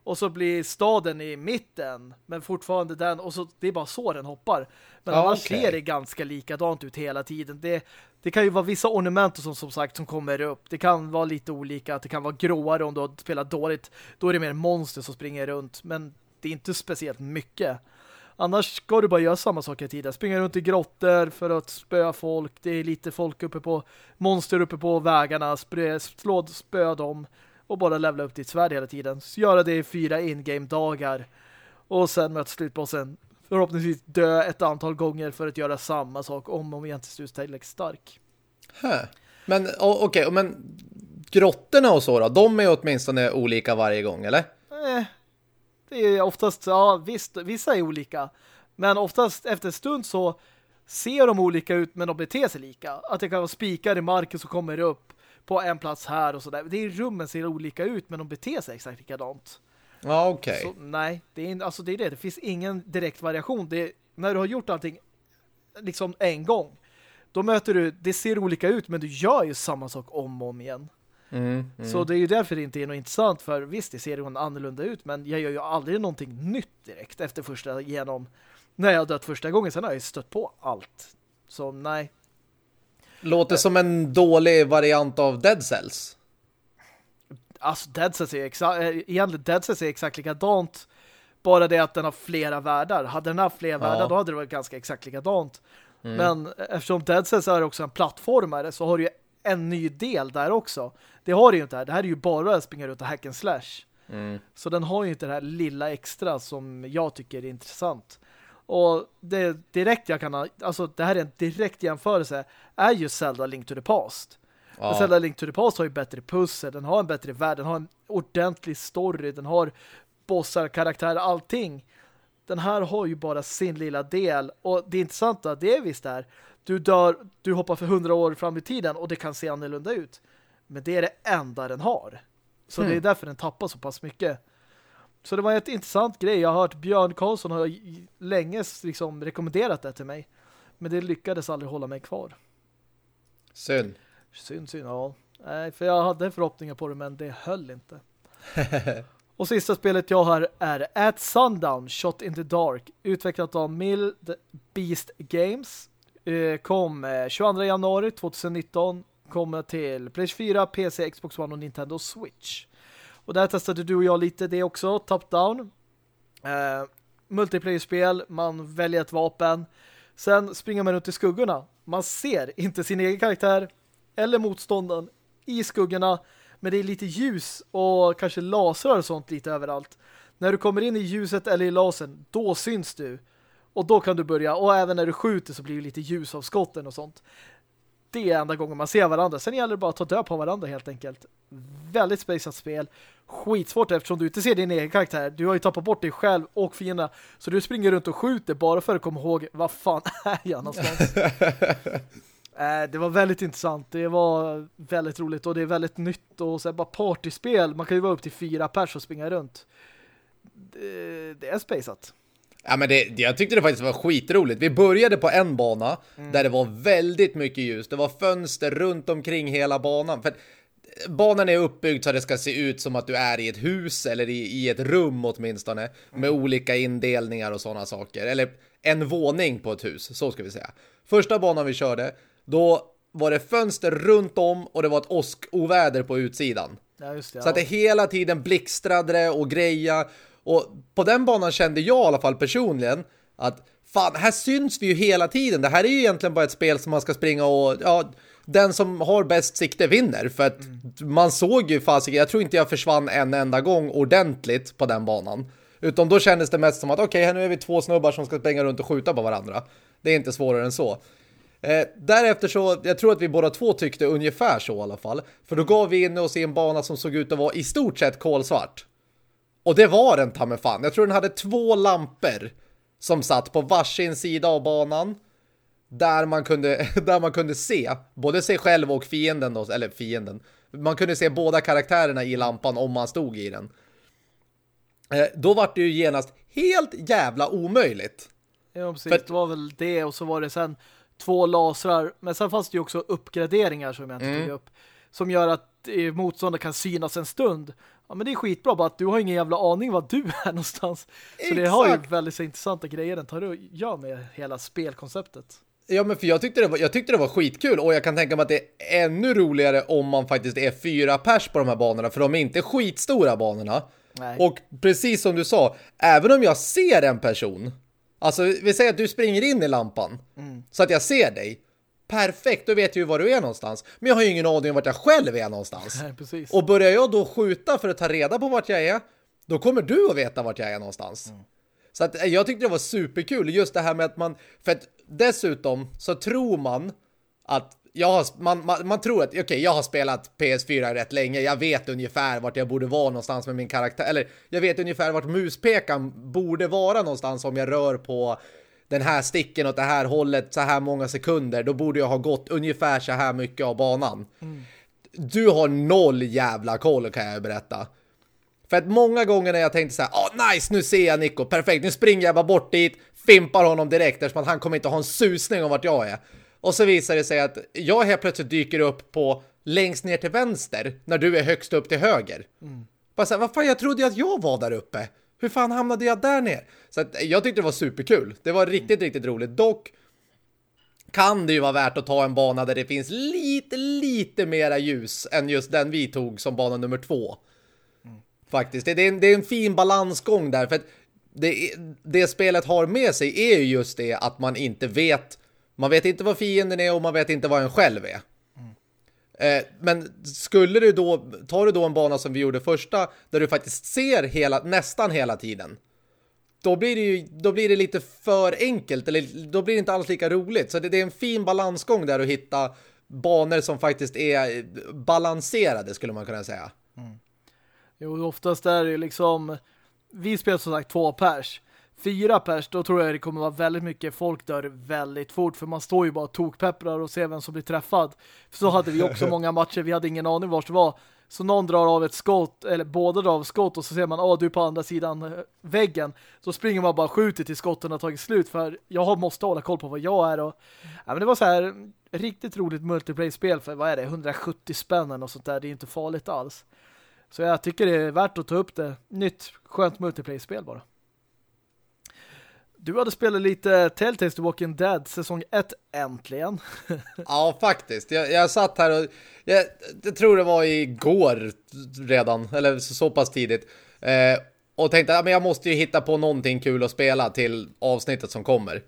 Och så blir staden i mitten. Men fortfarande den. Och så, det är bara så den hoppar. Men Ja, annars okej. ser det ganska likadant ut hela tiden. Det, det kan ju vara vissa ornament som, som sagt som kommer upp. Det kan vara lite olika. Det kan vara gråare om du har spelat dåligt. Då är det mer monster som springer runt. Men det är inte speciellt mycket. Annars ska du bara göra samma sak hela tiden. Springa runt i grottor för att spöa folk. Det är lite folk uppe på monster uppe på vägarna. Spö, slå, spö dem och bara levla upp ditt svärd hela tiden. Så göra det i fyra in-game-dagar. Och sen möta slutbossen. Förhoppningsvis dö ett antal gånger för att göra samma sak om och om igen tills du är tillräckligt stark. Huh. Men okej, men grottorna och så då, de är åtminstone olika varje gång, eller? Eh, det är oftast, ja visst, vissa är olika. Men oftast efter en stund så ser de olika ut men de beter sig lika. Att det kan vara spikar i marken som kommer upp på en plats här och sådär. Det är rummen ser olika ut men de beter sig exakt likadant. Ja, okej. Så nej, det är, alltså det är det. Det finns ingen direkt variation. Det är, när du har gjort allting liksom en gång då möter du, det ser olika ut men du gör ju samma sak om och om igen. Mm, mm. Så det är ju därför det inte är något intressant för visst, det ser ju annorlunda ut men jag gör ju aldrig någonting nytt direkt efter första genom när jag dött första gången, sen har jag ju stött på allt. Så nej. Låter som en dålig variant av Dead Cells. Alltså Dead Cells är exakt, egentligen Dead Cells är exakt likadant bara det att den har flera världar. Hade den haft fler Ja. världar då hade det varit ganska exakt likadant. Men eftersom Dead Cells är också en plattformare så har du ju en ny del där också. Det har du ju inte här. Det här är ju bara att springa runt och hack and slash. Mm. Så den har ju inte det här lilla extra som jag tycker är intressant. Och det direkt jag kan ha, alltså det här är en direkt jämförelse är ju Zelda Link to the Past. Men Ja. Zelda Link to the Past har ju bättre pussel, den har en bättre värld, den har en ordentlig story, den har bossar, karaktärer, allting. Den här har ju bara sin lilla del och det intressanta, det är visst där. Du dör, du hoppar för hundra år fram i tiden och det kan se annorlunda ut. Men det är det enda den har. Så det är därför den tappar så pass mycket. Så det var ett intressant grej. Jag har hört Björn Karlsson har länge liksom rekommenderat det till mig. Men det lyckades aldrig hålla mig kvar. Synd. Synd, synd, ja. Nej, för jag hade förhoppningar på det, men det höll inte. Och sista spelet jag har är At Sundown, Shot in the Dark. Utvecklat av Mild Beast Games. Eh, kom eh, 22 januari 2019. Kommer till PlayStation 4, PC, Xbox One och Nintendo Switch. Och där testade du och jag lite det också, top-down. Eh, multiplayer-spel, man väljer ett vapen. Sen springer man runt i skuggorna. Man ser inte sin egen karaktär eller motståndaren i skuggorna. Men det är lite ljus och kanske lasrar och sånt lite överallt. När du kommer in i ljuset eller i lasern, då syns du. Och då kan du börja, och även när du skjuter så blir det lite ljus av skotten och sånt. Det är enda gången man ser varandra. Sen gäller det bara att ta död på varandra helt enkelt. Väldigt spejsat spel. Skitsvårt eftersom du inte ser din egen karaktär. Du har ju tappat bort dig själv och fienderna. Så du springer runt och skjuter bara för att komma ihåg vad fan är jag någonstans. Eh, det var väldigt intressant. Det var väldigt roligt och det är väldigt nytt och så bara partyspel. Man kan ju vara upp till fyra pers och springa runt. Det, det är spejsat. Ja, men det, jag tyckte det faktiskt var skitroligt. Vi började på en bana där det var väldigt mycket ljus. Det var fönster runt omkring hela banan. För att banan är uppbyggd så att det ska se ut som att du är i ett hus eller i, i ett rum åtminstone. Med olika indelningar och sådana saker. Eller en våning på ett hus, så ska vi säga. Första banan vi körde, då var det fönster runt om och det var ett åskoväder på utsidan. Ja, det. Så att det hela tiden blixtrade och greja. Och på den banan kände jag i alla fall personligen att fan, här syns vi ju hela tiden. Det här är ju egentligen bara ett spel som man ska springa och ja, den som har bäst sikte vinner. För att man såg ju fasiken, jag tror inte jag försvann en enda gång ordentligt på den banan. Utan då kändes det mest som att okej, här nu är vi två snubbar som ska springa runt och skjuta på varandra. Det är inte svårare än så. Eh, därefter så, jag tror att vi båda två tyckte ungefär så i alla fall. För då gav vi in oss i en bana som såg ut att vara i stort sett kolsvart. Och det var den ta fan. Jag tror den hade två lampor som satt på varsin sida av banan där man kunde, där man kunde se både sig själv och fienden, då, eller fienden. Man kunde se båda karaktärerna i lampan om man stod i den. Eh, då var det ju genast helt jävla omöjligt. Ja, precis. För... Det var väl det och så var det sen två lasrar. Men sen fanns det ju också uppgraderingar som jag inte mm. tog upp. Som gör att motståndare kan synas en stund. Ja, men det är skitbra bara att du har ingen jävla aning vad du är någonstans. Så Exakt. det har ju väldigt så intressanta grejer den tar och gör med hela spelkonceptet. Ja, men för jag tyckte, det var, jag tyckte det var skitkul och jag kan tänka mig att det är ännu roligare om man faktiskt är fyra pers på de här banorna för de är inte skitstora banorna. Nej. Och precis som du sa, även om jag ser en person, alltså vi säger att du springer in i lampan mm. så att jag ser dig, perfekt, då vet jag ju var du är någonstans. Men jag har ju ingen aning om vart jag själv är någonstans. Nej, precis. Och börjar jag då skjuta för att ta reda på vart jag är, då kommer du att veta vart jag är någonstans. Mm. Så att jag tyckte det var superkul, just det här med att man, för att dessutom så tror man att jag har, man, man, man tror att okej, okay, jag har spelat PS4 rätt länge. Jag vet ungefär vart jag borde vara någonstans med min karaktär. Eller jag vet ungefär vart muspekan borde vara någonstans om jag rör på den här sticken åt det här hållet så här många sekunder. Då borde jag ha gått ungefär så här mycket av banan. Mm. Du har noll jävla koll kan jag berätta. För att många gånger när jag tänkte så här, åh oh, nice, nu ser jag Nico, perfekt, nu springer jag bara bort dit, fimpar honom direkt eftersom att han kommer inte ha en susning om vart jag är. Och så visar det sig att jag helt plötsligt dyker upp på längst ner till vänster när du är högst upp till höger. Mm. Bara så här, vad fan, jag trodde att jag var där uppe. Hur fan hamnade jag där ner? Så att eh, jag tyckte det var superkul. Det var riktigt, mm. riktigt roligt. Dock kan det ju vara värt att ta en bana där det finns lite, lite mera ljus än just den vi tog som bana nummer två. Mm. Faktiskt. Det, det, är en, det är en fin balansgång där för att det, det spelet har med sig är ju just det att man inte vet man vet inte vad fienden är och man vet inte vad en själv är. Eh, men skulle du då, tar du då en bana som vi gjorde första, där du faktiskt ser hela, nästan hela tiden, då blir det ju då blir det lite för enkelt, eller då blir det inte alls lika roligt. Så det, det är en fin balansgång där att hitta banor som faktiskt är eh, balanserade, skulle man kunna säga. Mm. Jo, oftast är det liksom vi spelar som sagt två pers fyra pers, då tror jag det kommer vara väldigt mycket folk dör väldigt fort för man står ju bara tokpepprar och ser vem som blir träffad. För så hade vi också många matcher, vi hade ingen aning vart det var. Så någon drar av ett skott, eller båda drar av skott och så ser man, åh du är på andra sidan eh, väggen. Så springer man bara skjuter till skotten har tagit slut för jag måste hålla koll på vad jag är. Och, ja, men det var så här riktigt roligt multiplayer-spel för vad är det, 170 spännen och sånt där, det är inte farligt alls. Så jag tycker det är värt att ta upp det. Nytt, skönt multiplayer-spel bara. Du hade spelat lite Telltales The Walking Dead säsong 1 äntligen. ja, faktiskt. Jag, jag satt här och jag, jag, tror det var igår redan, eller så, så pass tidigt. Eh, och tänkte att ja, jag måste ju hitta på någonting kul att spela till avsnittet som kommer.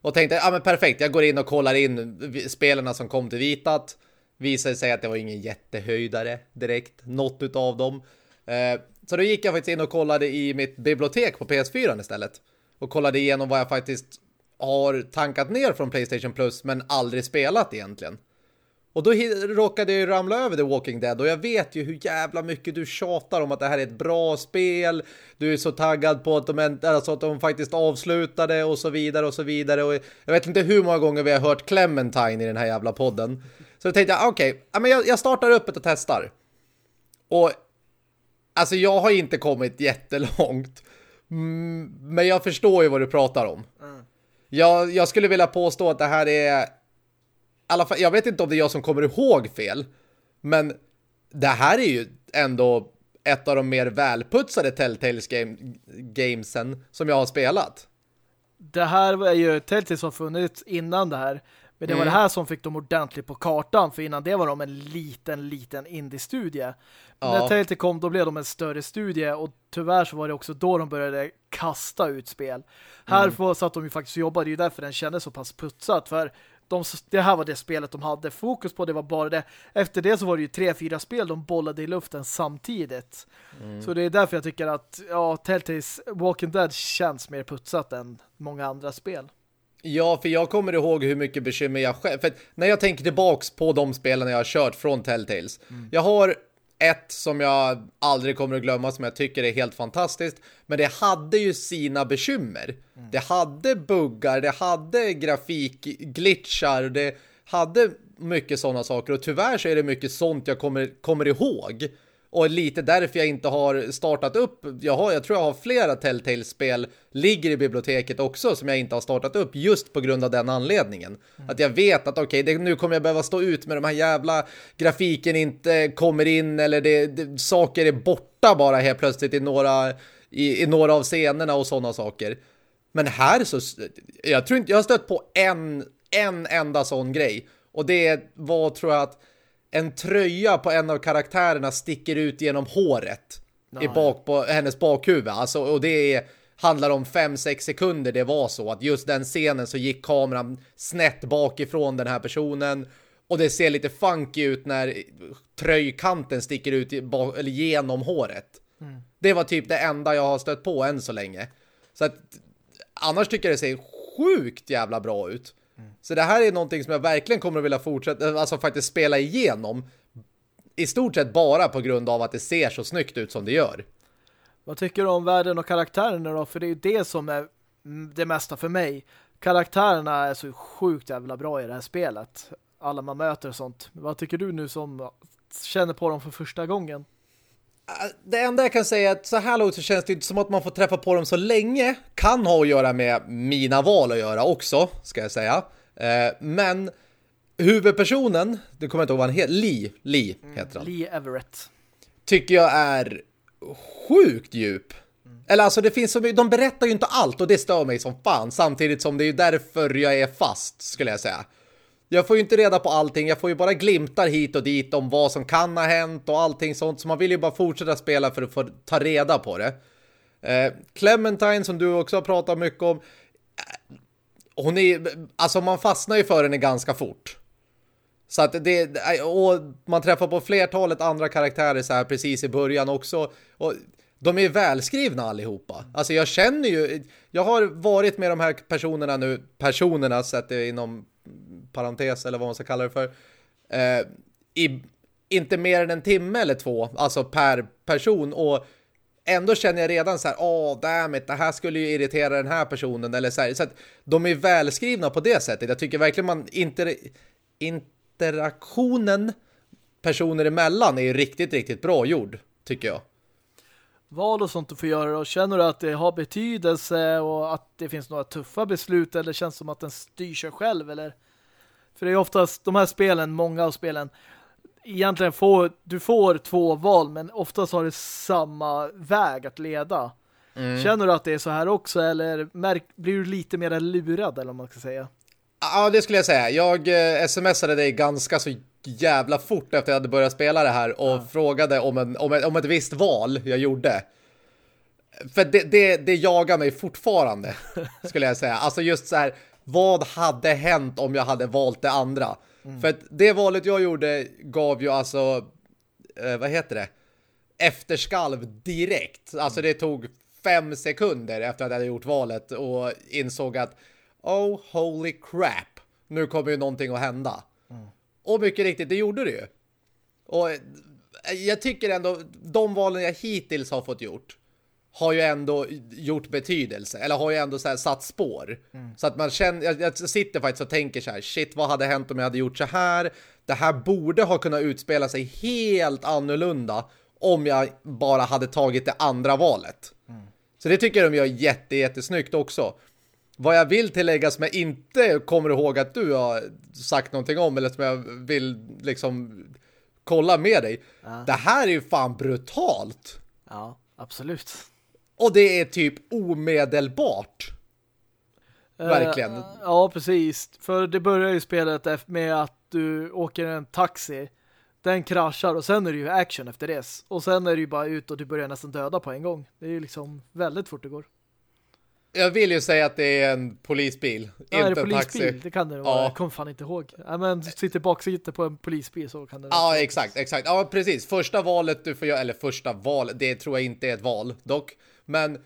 Och tänkte, ja men perfekt, jag går in och kollar in spelarna som kom till Vitat. Visade sig att det var ingen jättehöjdare direkt, något utav dem. Eh, så då gick jag faktiskt in och kollade i mitt bibliotek på PS4 istället och kollade igenom vad jag faktiskt har tankat ner från Playstation Plus men aldrig spelat egentligen. Och då råkade jag ju ramla över The Walking Dead och jag vet ju hur jävla mycket du tjatar om att det här är ett bra spel. Du är så taggad på att de, alltså att de faktiskt avslutade och så vidare och så vidare. Och jag vet inte hur många gånger vi har hört Clementine i den här jävla podden. Så då tänkte jag, okej, okay, jag, jag startar upp och testar. Och alltså jag har inte kommit jättelångt. Mm, men jag förstår ju vad du pratar om. Mm. Jag, jag skulle vilja påstå att det här är... Alla fall, jag vet inte om det är jag som kommer ihåg fel. Men det här är ju ändå ett av de mer välputsade Telltales game, gamesen som jag har spelat. Det här var ju Telltales har funnits innan det här. Men det var mm. det här som fick dem ordentligt på kartan. För innan det var de en liten, liten indie-studie. Ja. När Telltale kom, då blev de en större studie. Och tyvärr så var det också då de började kasta ut spel. Mm. Här satt de ju faktiskt och jobbade. Det är ju därför den kändes så pass putsat. För de, det här var det spelet de hade fokus på. Det var bara det. Efter det så var det ju tre, fyra spel de bollade i luften samtidigt. Mm. Så det är därför jag tycker att ja, Telltales Walking Dead känns mer putsat än många andra spel. Ja, för jag kommer ihåg hur mycket bekymmer jag själv... För när jag tänker tillbaks på de spelen jag har kört från Telltales. Mm. Jag har ett som jag aldrig kommer att glömma som jag tycker är helt fantastiskt. Men det hade ju sina bekymmer. Mm. Det hade buggar, det hade grafikglitchar, det hade mycket sådana saker. Och tyvärr så är det mycket sånt jag kommer, kommer ihåg. Och lite därför jag inte har startat upp. Jag, har, jag tror jag har flera Telltale-spel ligger i biblioteket också som jag inte har startat upp just på grund av den anledningen. Mm. Att jag vet att okej, okay, nu kommer jag behöva stå ut med de här jävla grafiken inte kommer in eller det, det, saker är borta bara helt plötsligt i några, i, i några av scenerna och sådana saker. Men här så, jag tror inte, jag har stött på en, en enda sån grej. Och det var tror jag att en tröja på en av karaktärerna sticker ut genom håret Nej. i bak på hennes bakhuvud. Alltså, och det är, handlar om 5-6 sekunder det var så. Att just den scenen så gick kameran snett bakifrån den här personen. Och det ser lite funky ut när tröjkanten sticker ut genom håret. Mm. Det var typ det enda jag har stött på än så länge. Så att annars tycker jag det ser sjukt jävla bra ut. Mm. Så det här är någonting som jag verkligen kommer att vilja fortsätta, alltså faktiskt spela igenom. I stort sett bara på grund av att det ser så snyggt ut som det gör. Vad tycker du om världen och karaktärerna då? För det är ju det som är det mesta för mig. Karaktärerna är så sjukt jävla bra i det här spelet. Alla man möter och sånt. Vad tycker du nu som känner på dem för första gången? Det enda jag kan säga är att så här långt så känns det inte som att man får träffa på dem så länge. Kan ha att göra med mina val att göra också, ska jag säga. Eh, men huvudpersonen, det kommer jag inte ihåg vad han heter, Lee, Lee mm, heter han. Lee Everett. Tycker jag är sjukt djup. Eller alltså det finns så mycket, de berättar ju inte allt och det stör mig som fan. Samtidigt som det är därför jag är fast, skulle jag säga. Jag får ju inte reda på allting, jag får ju bara glimtar hit och dit om vad som kan ha hänt och allting sånt. Så man vill ju bara fortsätta spela för att få ta reda på det. Eh, Clementine som du också har pratat mycket om. Eh, hon är, alltså man fastnar ju för henne ganska fort. Så att det, eh, och man träffar på flertalet andra karaktärer så här precis i början också. Och de är välskrivna allihopa. Alltså jag känner ju, jag har varit med de här personerna nu, personerna sett det inom parentes eller vad man ska kalla det för. Eh, i inte mer än en timme eller två, alltså per person och ändå känner jag redan så här, åh, oh, damn it, det här skulle ju irritera den här personen eller så här, så att de är välskrivna på det sättet. Jag tycker verkligen man inter interaktionen personer emellan är ju riktigt, riktigt bra gjord, tycker jag. Val och sånt du får göra och känner du att det har betydelse och att det finns några tuffa beslut eller känns som att den styr sig själv eller för det är oftast de här spelen, många av spelen egentligen får, du får två val men oftast har det samma väg att leda. Mm. Känner du att det är så här också eller märk, blir du lite mer lurad eller vad man ska säga? Ja, det skulle jag säga. Jag eh, smsade dig ganska så jävla fort efter att jag hade börjat spela det här och ja. frågade om, en, om, ett, om ett visst val jag gjorde. För det, det, det jagar mig fortfarande, skulle jag säga. Alltså just så här, vad hade hänt om jag hade valt det andra? Mm. För att det valet jag gjorde gav ju alltså, eh, vad heter det? Efterskalv direkt. Alltså det tog fem sekunder efter att jag hade gjort valet och insåg att oh holy crap, nu kommer ju någonting att hända. Och mycket riktigt, det gjorde det ju. Och eh, jag tycker ändå, de valen jag hittills har fått gjort har ju ändå gjort betydelse. Eller har ju ändå så satt spår. Mm. Så att man känner, jag, jag, sitter faktiskt och tänker så här, shit vad hade hänt om jag hade gjort så här? Det här borde ha kunnat utspela sig helt annorlunda om jag bara hade tagit det andra valet. Mm. Så det tycker jag de gör jätte, jättesnyggt också. Vad jag vill tillägga som jag inte kommer ihåg att du har sagt någonting om eller som jag vill liksom kolla med dig. Ja. Det här är ju fan brutalt. Ja, absolut. Och det är typ omedelbart. Verkligen. Uh, ja, precis. För det börjar ju spelet med att du åker en taxi. Den kraschar och sen är det ju action efter det. Och sen är det ju bara ut och du börjar nästan döda på en gång. Det är ju liksom väldigt fort det går. Jag vill ju säga att det är en polisbil, ja, inte är det en polisbil? taxi. Det kan det vara. Ja. Jag kommer fan inte ihåg. Ja, men sitter baksitter på en polisbil så kan det Ja, exakt, exakt. Ja, precis. Första valet du får göra, eller första val, det tror jag inte är ett val dock. Men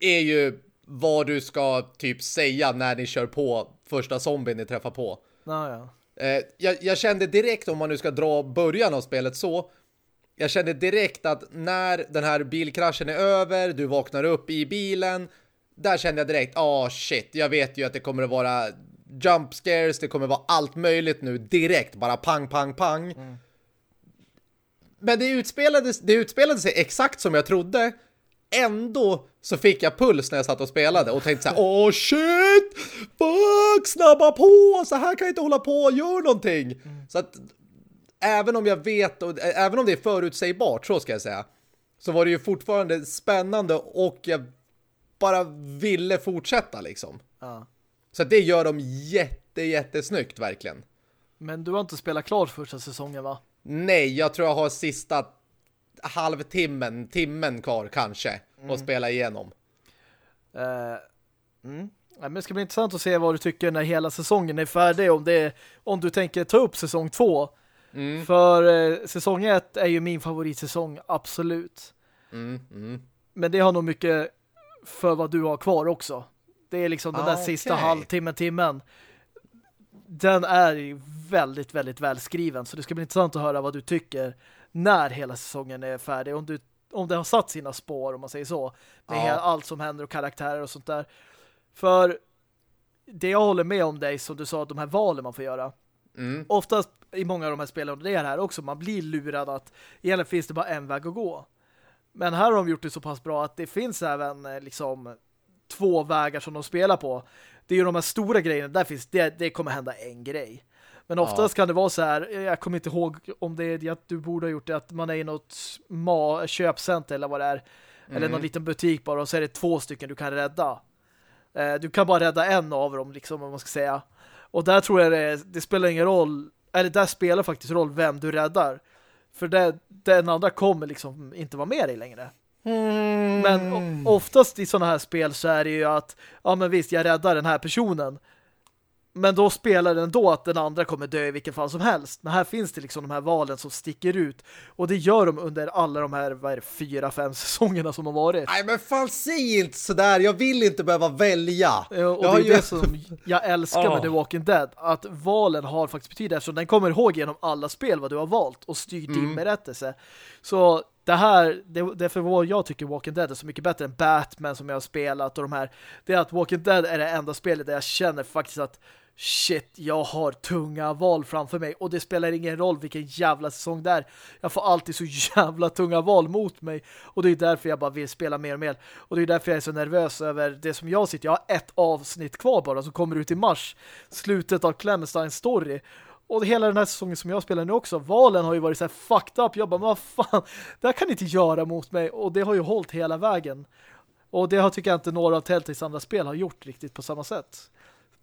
är ju vad du ska typ säga när ni kör på första zombien ni träffar på. Ja, ja. Eh, jag, jag, kände direkt om man nu ska dra början av spelet så jag kände direkt att när den här bilkraschen är över, du vaknar upp i bilen, där kände jag direkt, ah oh, shit, jag vet ju att det kommer att vara jump scares, det kommer att vara allt möjligt nu direkt, bara pang, pang, pang. Mm. Men det utspelades, det utspelade sig exakt som jag trodde. Ändå så fick jag puls när jag satt och spelade och tänkte så här, åh shit, fuck, snabba på, så här kan jag inte hålla på, gör någonting. Mm. Så att även om jag vet, och, även om det är förutsägbart, så ska jag säga, så var det ju fortfarande spännande och jag bara ville fortsätta liksom. Ja. Så det gör de jätte, jättesnyggt verkligen. Men du har inte spelat klart första säsongen va? Nej, jag tror jag har sista halvtimmen, timmen kvar kanske mm. att spela igenom. Uh, mm. ja, men det ska bli intressant att se vad du tycker när hela säsongen är färdig. Om, det, om du tänker ta upp säsong två. Mm. För eh, säsong ett är ju min favoritsäsong, absolut. Mm, mm. Men det har nog mycket för vad du har kvar också. Det är liksom den där okay. sista halvtimmen, timmen. Den är väldigt, väldigt välskriven. Så det ska bli intressant att höra vad du tycker när hela säsongen är färdig. Om, du, om det har satt sina spår, om man säger så. Med ja. allt som händer och karaktärer och sånt där. För det jag håller med om dig, som du sa, de här valen man får göra. Mm. Oftast i många av de här spelen, och det är här också, man blir lurad att egentligen finns det bara en väg att gå. Men här har de gjort det så pass bra att det finns även eh, liksom två vägar som de spelar på. Det är ju de här stora grejerna, där finns det, det kommer hända en grej. Men oftast ja. kan det vara så här, jag kommer inte ihåg om det är att du borde ha gjort det, att man är i något ma köpcenter eller vad det är. Mm. Eller någon liten butik bara och så är det två stycken du kan rädda. Eh, du kan bara rädda en av dem liksom, om man ska säga. Och där tror jag det, det spelar ingen roll, eller där spelar faktiskt roll vem du räddar. För det, den andra kommer liksom inte vara med dig längre. Mm. Men oftast i sådana här spel så är det ju att ja men visst, jag räddar den här personen. Men då spelar den då att den andra kommer dö i vilket fall som helst. Men här finns det liksom de här valen som sticker ut. Och det gör de under alla de här, vad är det, fyra, fem säsongerna som har varit. Nej men fan, säg inte sådär. Jag vill inte behöva välja. Ja, och jag det är ju... det som jag älskar med The Walking Dead. Att valen har faktiskt betydelse eftersom den kommer ihåg genom alla spel vad du har valt och styr din mm. berättelse. Så det här, det, det är för vad jag tycker Walking Dead är så mycket bättre än Batman som jag har spelat och de här. Det är att Walking Dead är det enda spelet där jag känner faktiskt att shit, jag har tunga val framför mig och det spelar ingen roll vilken jävla säsong det är. Jag får alltid så jävla tunga val mot mig och det är därför jag bara vill spela mer och mer. Och det är därför jag är så nervös över det som jag sitter. Jag har ett avsnitt kvar bara som kommer ut i mars. Slutet av Clemensteins story. Och hela den här säsongen som jag spelar nu också, valen har ju varit så här fucked up. Jag bara, vad fan, det här kan ni inte göra mot mig. Och det har ju hållit hela vägen. Och det har tycker jag inte några av Telltales andra spel har gjort riktigt på samma sätt.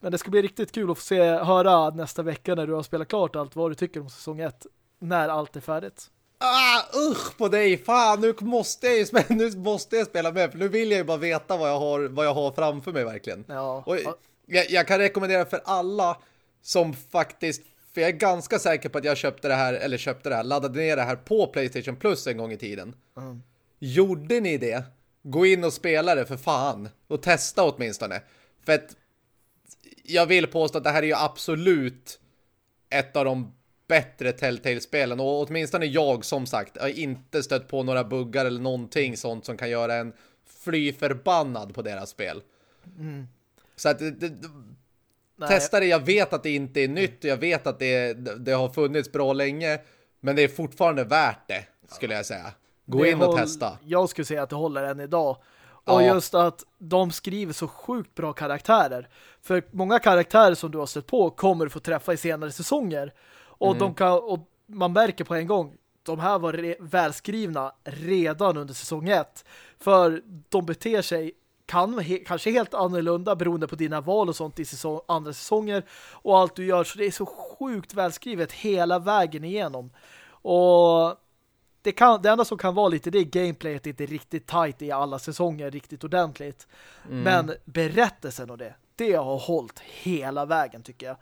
Men det ska bli riktigt kul att få se, höra nästa vecka när du har spelat klart allt vad du tycker om säsong 1 när allt är färdigt. Ah, usch på dig! Fan, nu måste jag ju nu måste jag spela med för nu vill jag ju bara veta vad jag har, vad jag har framför mig verkligen. Ja. Och jag, jag kan rekommendera för alla som faktiskt för jag är ganska säker på att jag köpte det här eller köpte det här, laddade ner det här på Playstation Plus en gång i tiden. Mm. Gjorde ni det? Gå in och spela det för fan och testa åtminstone. För att jag vill påstå att det här är ju absolut ett av de bättre Telltale-spelen och åtminstone jag som sagt har inte stött på några buggar eller någonting sånt som kan göra en fly förbannad på deras spel. Mm. Så att det, det, testa det, jag vet att det inte är nytt och jag vet att det, det har funnits bra länge men det är fortfarande värt det skulle jag säga. Gå in och håll, testa. Jag skulle säga att det håller än idag och ja. just att de skriver så sjukt bra karaktärer. För många karaktärer som du har sett på kommer du få träffa i senare säsonger. Och, mm. de kan, och man märker på en gång de här var re välskrivna redan under säsong 1. För de beter sig kan he kanske helt annorlunda beroende på dina val och sånt i säsong andra säsonger och allt du gör. Så det är så sjukt välskrivet hela vägen igenom. Och det, kan, det enda som kan vara lite det är gameplayet inte riktigt tight i alla säsonger riktigt ordentligt. Mm. Men berättelsen och det, det har hållit hela vägen tycker jag.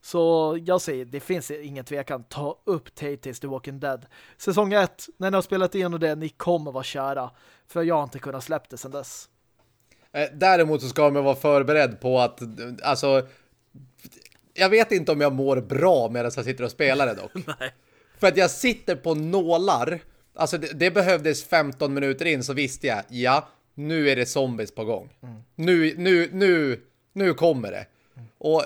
Så jag säger, det finns ingen tvekan. Ta upp Tatis The Walking Dead. Säsong 1, när ni har spelat igenom det, ni kommer vara kära. För jag har inte kunnat släppa det sedan dess. Eh, däremot så ska man vara förberedd på att, alltså, jag vet inte om jag mår bra medan jag sitter och spelar det dock. Nej. För att jag sitter på nålar Alltså det, det, behövdes 15 minuter in så visste jag, ja, nu är det zombies på gång. Mm. Nu, nu, nu, nu kommer det. Mm. Och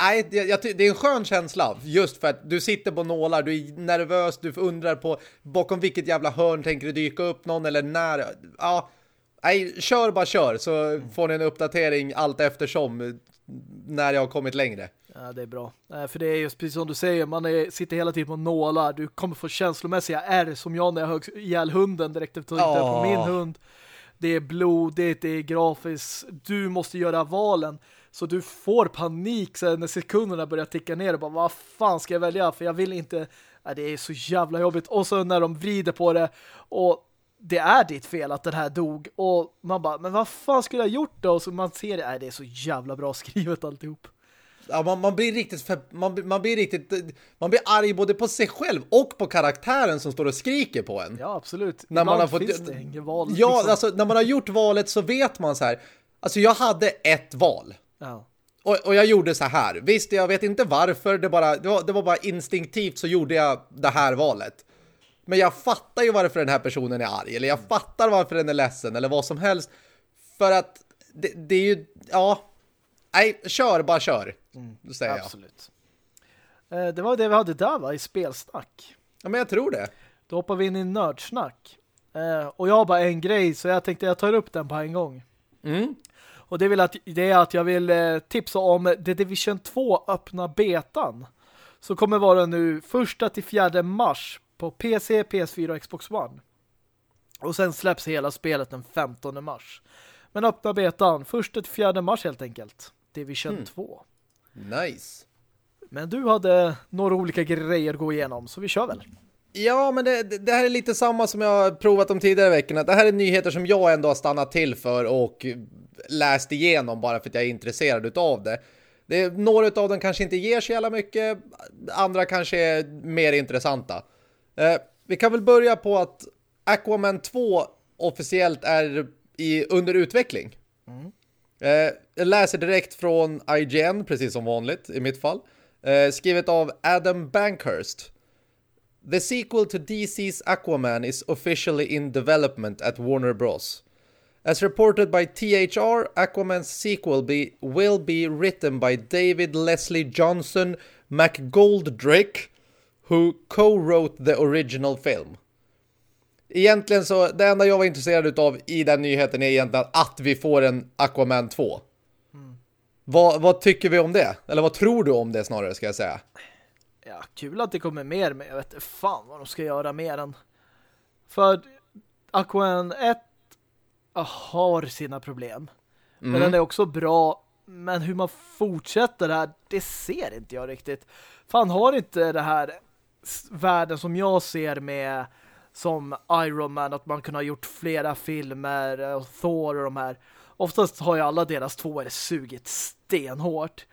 nej, det är en skön känsla just för att du sitter på nålar, du är nervös, du undrar på bakom vilket jävla hörn tänker det dyka upp någon eller när. Ja, nej, kör bara kör så får ni en uppdatering allt eftersom när jag har kommit längre. Ja, det är bra. För det är just precis som du säger, man är, sitter hela tiden på nålar. Du kommer få känslomässiga ärr som jag när jag högg ihjäl hunden direkt efter att oh. på min hund. Det är blod, det är grafiskt. Du måste göra valen. Så du får panik sen när sekunderna börjar ticka ner och bara, vad fan ska jag välja? För jag vill inte... Ja, det är så jävla jobbigt. Och så när de vrider på det och det är ditt fel att den här dog. Och man bara, men vad fan skulle jag gjort då? Och så man ser det, nej, det är så jävla bra skrivet alltihop. Ja, man, man blir riktigt man, man blir riktigt man blir arg både på sig själv och på karaktären som står och skriker på en. Ja, absolut. När man har fått det val, Ja, liksom. alltså när man har gjort valet så vet man så här. Alltså jag hade ett val. Ja. Och, och jag gjorde så här. Visst, jag vet inte varför. Det, bara, det, var, det var bara instinktivt så gjorde jag det här valet. Men jag fattar ju varför den här personen är arg. Eller jag fattar varför den är ledsen. Eller vad som helst. För att det, det är ju... Ja. Nej, kör, bara kör. Mm, säger absolut. jag. Eh, det var det vi hade där va? I spelsnack. Ja, men jag tror det. Då hoppar vi in i nördsnack. Eh, och jag har bara en grej så jag tänkte jag tar upp den på en gång. Mm. Och det, vill att, det är att jag vill eh, tipsa om The Division 2 öppna betan. Så kommer vara nu första till fjärde mars på PC, PS4 och Xbox One. Och sen släpps hela spelet den 15 mars. Men öppna betan första till fjärde mars helt enkelt. Division mm. 2. Nice. Men du hade några olika grejer att gå igenom, så vi kör väl. Ja, men det, det, här är lite samma som jag har provat de tidigare veckorna. Det här är nyheter som jag ändå har stannat till för och läst igenom bara för att jag är intresserad av det. det några av dem kanske inte ger så jävla mycket, andra kanske är mer intressanta. Eh, vi kan väl börja på att Aquaman 2 officiellt är i, under utveckling. Mm. Eh, jag läser direkt från IGN, precis som vanligt i mitt fall. Eh, skrivet av Adam Bankhurst. The sequel to DC's Aquaman is officially in development at Warner Bros. As reported by THR, Aquaman's sequel be, will be written by David Leslie Johnson McGoldrick, who co-wrote the original film. Egentligen så, det enda jag var intresserad av i den nyheten är egentligen att vi får en Aquaman 2. Mm. Vad, vad tycker vi om det? Eller vad tror du om det snarare ska jag säga? Ja, kul att det kommer mer, men jag vet inte fan vad de ska göra mer än. För Aquaman 1 har sina problem. Men mm. den är också bra. Men hur man fortsätter det här, det ser inte jag riktigt. Fan har inte det här världen som jag ser med som Iron Man, att man kunde ha gjort flera filmer eh, och Thor och de här. Oftast har ju alla deras tvåor sugit stenhårt.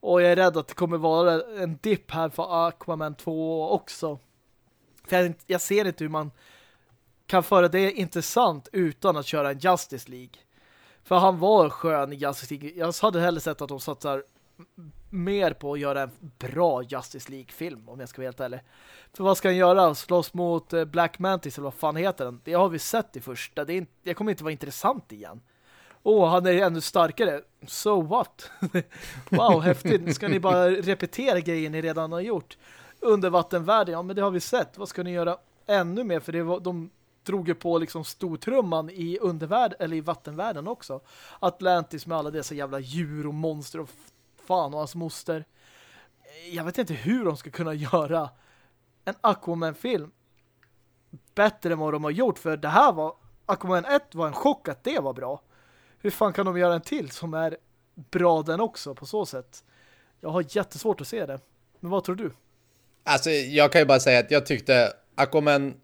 Och jag är rädd att det kommer vara en dipp här för Aquaman 2 också. För jag, jag ser inte hur man kan föra det intressant utan att köra en Justice League. För han var skön i Justice League. Jag hade hellre sett att de satsar mer på att göra en bra Justice League-film, om jag ska vara helt ärlig. För vad ska han göra? Slåss mot eh, Black Mantis, eller vad fan heter den? Det har vi sett i första. Det, är inte, det kommer inte vara intressant igen. Åh, oh, han är ännu starkare. So what? wow, häftigt. Ska ni bara repetera grejer ni redan har gjort? Undervattenvärlden, ja men det har vi sett. Vad ska ni göra ännu mer? För det var, de drog ju på liksom stortrumman i undervärlden eller i vattenvärlden också. Atlantis med alla dessa jävla djur och monster och fan och hans moster. Jag vet inte hur de ska kunna göra en Aquaman-film bättre än vad de har gjort. För det här var Aquaman 1 var en chock att det var bra. Hur fan kan de göra en till som är bra den också på så sätt? Jag har jättesvårt att se det. Men vad tror du? Alltså, jag kan ju bara säga att jag tyckte Aquaman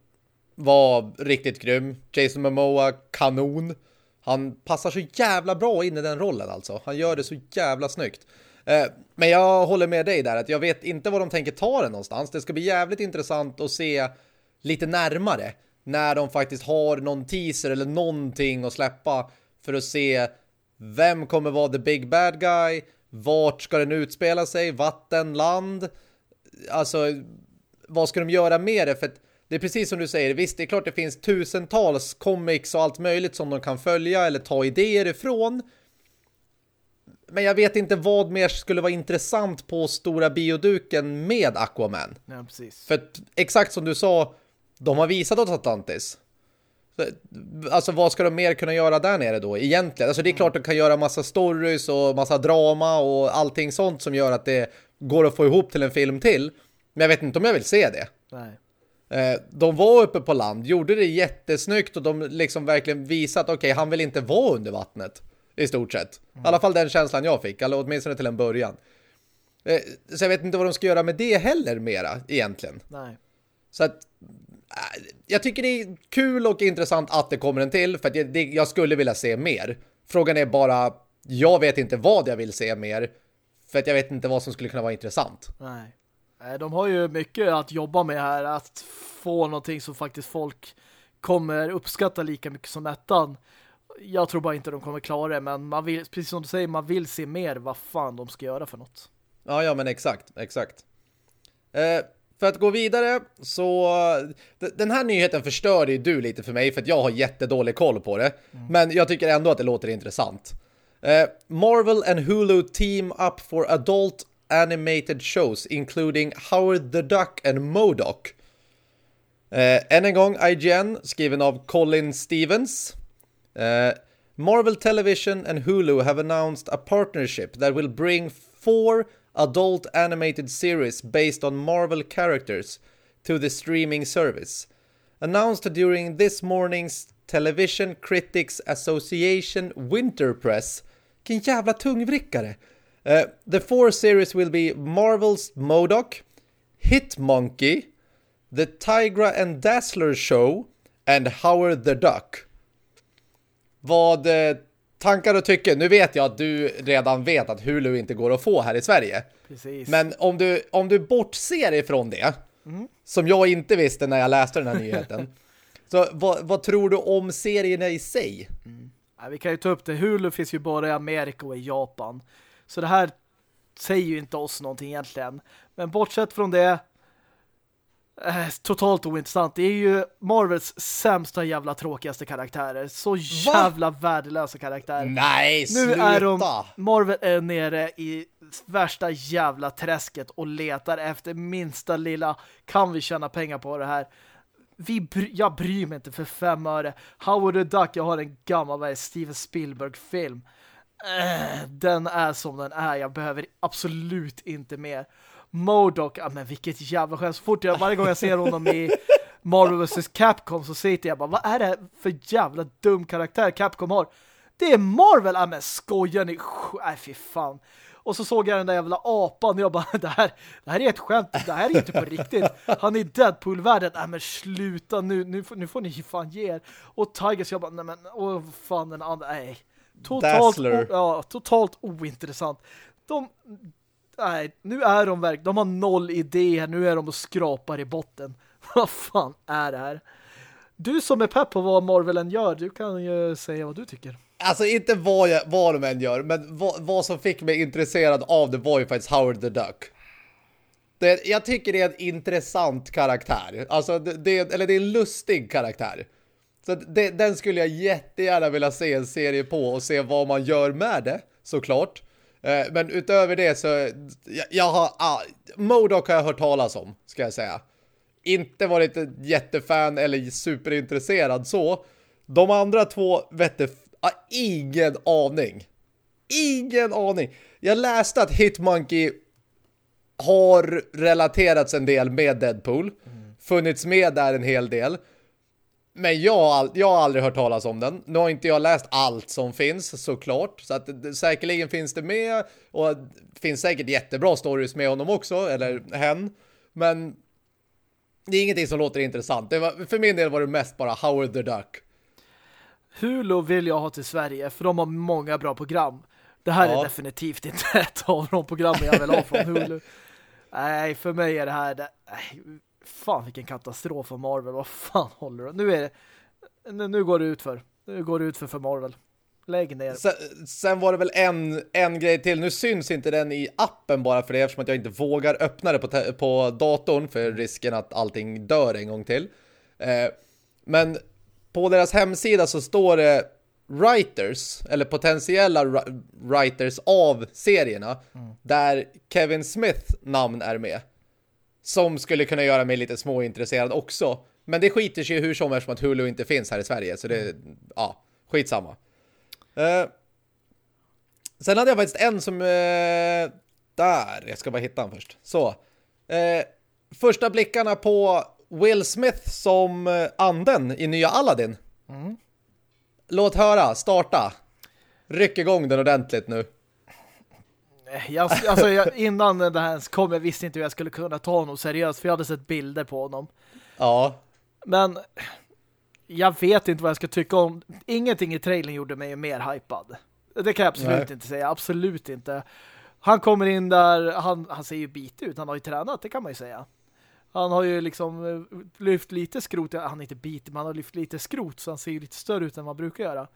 var riktigt grym. Jason Momoa, kanon. Han passar så jävla bra in i den rollen alltså. Han gör det så jävla snyggt. Eh, men jag håller med dig där att jag vet inte var de tänker ta den någonstans. Det ska bli jävligt intressant att se lite närmare när de faktiskt har någon teaser eller någonting att släppa för att se vem kommer vara the big bad guy, vart ska den utspela sig, vatten, land. Alltså, vad ska de göra med det? För att det är precis som du säger, visst det är klart det finns tusentals comics och allt möjligt som de kan följa eller ta idéer ifrån. Men jag vet inte vad mer skulle vara intressant på stora bioduken med Aquaman. Ja, precis. För exakt som du sa, de har visat åt Atlantis. Alltså vad ska de mer kunna göra där nere då egentligen? Alltså det är klart de kan göra massa stories och massa drama och allting sånt som gör att det går att få ihop till en film till. Men jag vet inte om jag vill se det. Nej. Eh, de var uppe på land, gjorde det jättesnyggt och de liksom verkligen visat att okej, okay, han vill inte vara under vattnet i stort sett. Mm. I alla fall den känslan jag fick, eller åtminstone till en början. Eh, så jag vet inte vad de ska göra med det heller mera egentligen. Nej. Så att äh, jag tycker det är kul och intressant att det kommer en till för att jag, det, jag skulle vilja se mer. Frågan är bara, jag vet inte vad jag vill se mer för att jag vet inte vad som skulle kunna vara intressant. Nej. De har ju mycket att jobba med här, att få någonting som faktiskt folk kommer uppskatta lika mycket som ettan. Jag tror bara inte de kommer klara det, men man vill, precis som du säger, man vill se mer vad fan de ska göra för något. Ja, ja, men exakt, exakt. Eh, för att gå vidare så den här nyheten förstörde ju du lite för mig för att jag har jättedålig koll på det. Mm. Men jag tycker ändå att det låter intressant. Uh, Marvel and Hulu team up for adult animated shows including Howard the Duck and Modoc. Uh, än en gång IGN skriven av Colin Stevens. Uh, Marvel Television and Hulu have announced a partnership that will bring four adult animated series based on Marvel characters to the streaming service. Announced during this morning's Television Critics Association Winter Press. Vilken jävla tungvrickare! Uh, the four series will be Marvel's Modoc, Hitmonkey, The Tigra and Dazzler Show and Howard the Duck. Vad eh, tankar och tycken. Nu vet jag att du redan vet att Hulu inte går att få här i Sverige. Precis. Men om du, om du bortser ifrån det, mm. som jag inte visste när jag läste den här nyheten, så vad, vad, tror du om serierna i sig? Mm. Ja, vi kan ju ta upp det. Hulu finns ju bara i Amerika och i Japan. Så det här säger ju inte oss någonting egentligen. Men bortsett från det Eh, totalt ointressant. Det är ju Marvels sämsta jävla tråkigaste karaktärer. Så jävla Va? värdelösa karaktärer. Nej, sluta! Nu är de, Marvel är nere i värsta jävla träsket och letar efter minsta lilla kan vi tjäna pengar på det här. Vi bry, jag bryr mig inte för fem öre. Howard the Duck, jag har en gammal Steven Spielberg-film. Äh, den är som den är. Jag behöver absolut inte mer. Modok, ah, men vilket jävla skämt. Så fort jag, varje gång jag ser honom i Marvel vs. Capcom så sitter jag bara, vad är det för jävla dum karaktär Capcom har? Det är Marvel! Ah, men skojar ni? Nej fy fan. Och så såg jag den där jävla apan och jag bara, det här, det här är ett skämt, det här är inte på riktigt. Han är i Deadpool-världen. Nej men sluta nu, nu, nu får ni fan ge er. Och Tigers, jag bara, nej men, åh fan den andra, nej. Totalt, o, ja, totalt ointressant. De, nej, nu är de verkligen, de har noll idéer, nu är de och skrapar i botten. vad fan är det här? Du som är pepp på vad Marvel än gör, du kan ju säga vad du tycker. Alltså inte vad, jag, vad de än gör, men vad, vad, som fick mig intresserad av var ju faktiskt Howard the Duck. Det, jag tycker det är en intressant karaktär. Alltså det, det, eller det är en lustig karaktär. Så det, den skulle jag jättegärna vilja se en serie på och se vad man gör med det, såklart. Eh, men utöver det så jag, jag har ah, Modoc har jag hört talas om, ska jag säga. Inte varit ett jättefan eller superintresserad så. De andra två vette ah, ingen aning. Ingen aning. Jag läste att Hitmonkey har relaterats en del med Deadpool. Mm. Funnits med där en hel del. Men jag har, jag har aldrig hört talas om den. Nu har inte jag läst allt som finns såklart. Så att säkerligen finns det med. Och finns säkert jättebra stories med honom också. Eller hen. Men det är ingenting som låter intressant. Var, för min del var det mest bara Howard the Duck. Hulu vill jag ha till Sverige. För de har många bra program. Det här ja. är definitivt inte ett av de programmen jag vill ha från Hulu. Nej, för mig är det här... Nej, fan vilken katastrof för Marvel. Vad fan håller du? Nu är det, nu går det ut för. Nu går det ut för för Marvel. Lägg ner. Sen, sen, var det väl en, en grej till. Nu syns inte den i appen bara för det eftersom att jag inte vågar öppna det på, på datorn för risken att allting dör en gång till. Eh, men på deras hemsida så står det writers, eller potentiella writers av serierna, mm. där Kevin Smith namn är med. Som skulle kunna göra mig lite småintresserad också. Men det skiter sig hur som eftersom att Hulu inte finns här i Sverige. Så det, ja, skitsamma. Uh, sen hade jag faktiskt en som... Uh, där, jag ska bara hitta den först. Så. Uh, första blickarna på Will Smith som anden i nya Aladdin. Mm. Låt höra, starta. Ryck igång den ordentligt nu. Jag, alltså, jag, innan det här kom jag visste inte hur jag skulle kunna ta honom seriöst för jag hade sett bilder på honom. Ja. Men jag vet inte vad jag ska tycka om. Ingenting i trailern gjorde mig mer hypad. Det kan jag absolut Nej. inte säga. Absolut inte. Han kommer in där, han, han ser ju bit ut. Han har ju tränat, det kan man ju säga. Han har ju liksom eh, lyft lite skrot. Han är inte bit, men han har lyft lite skrot så han ser ju lite större ut än han brukar göra.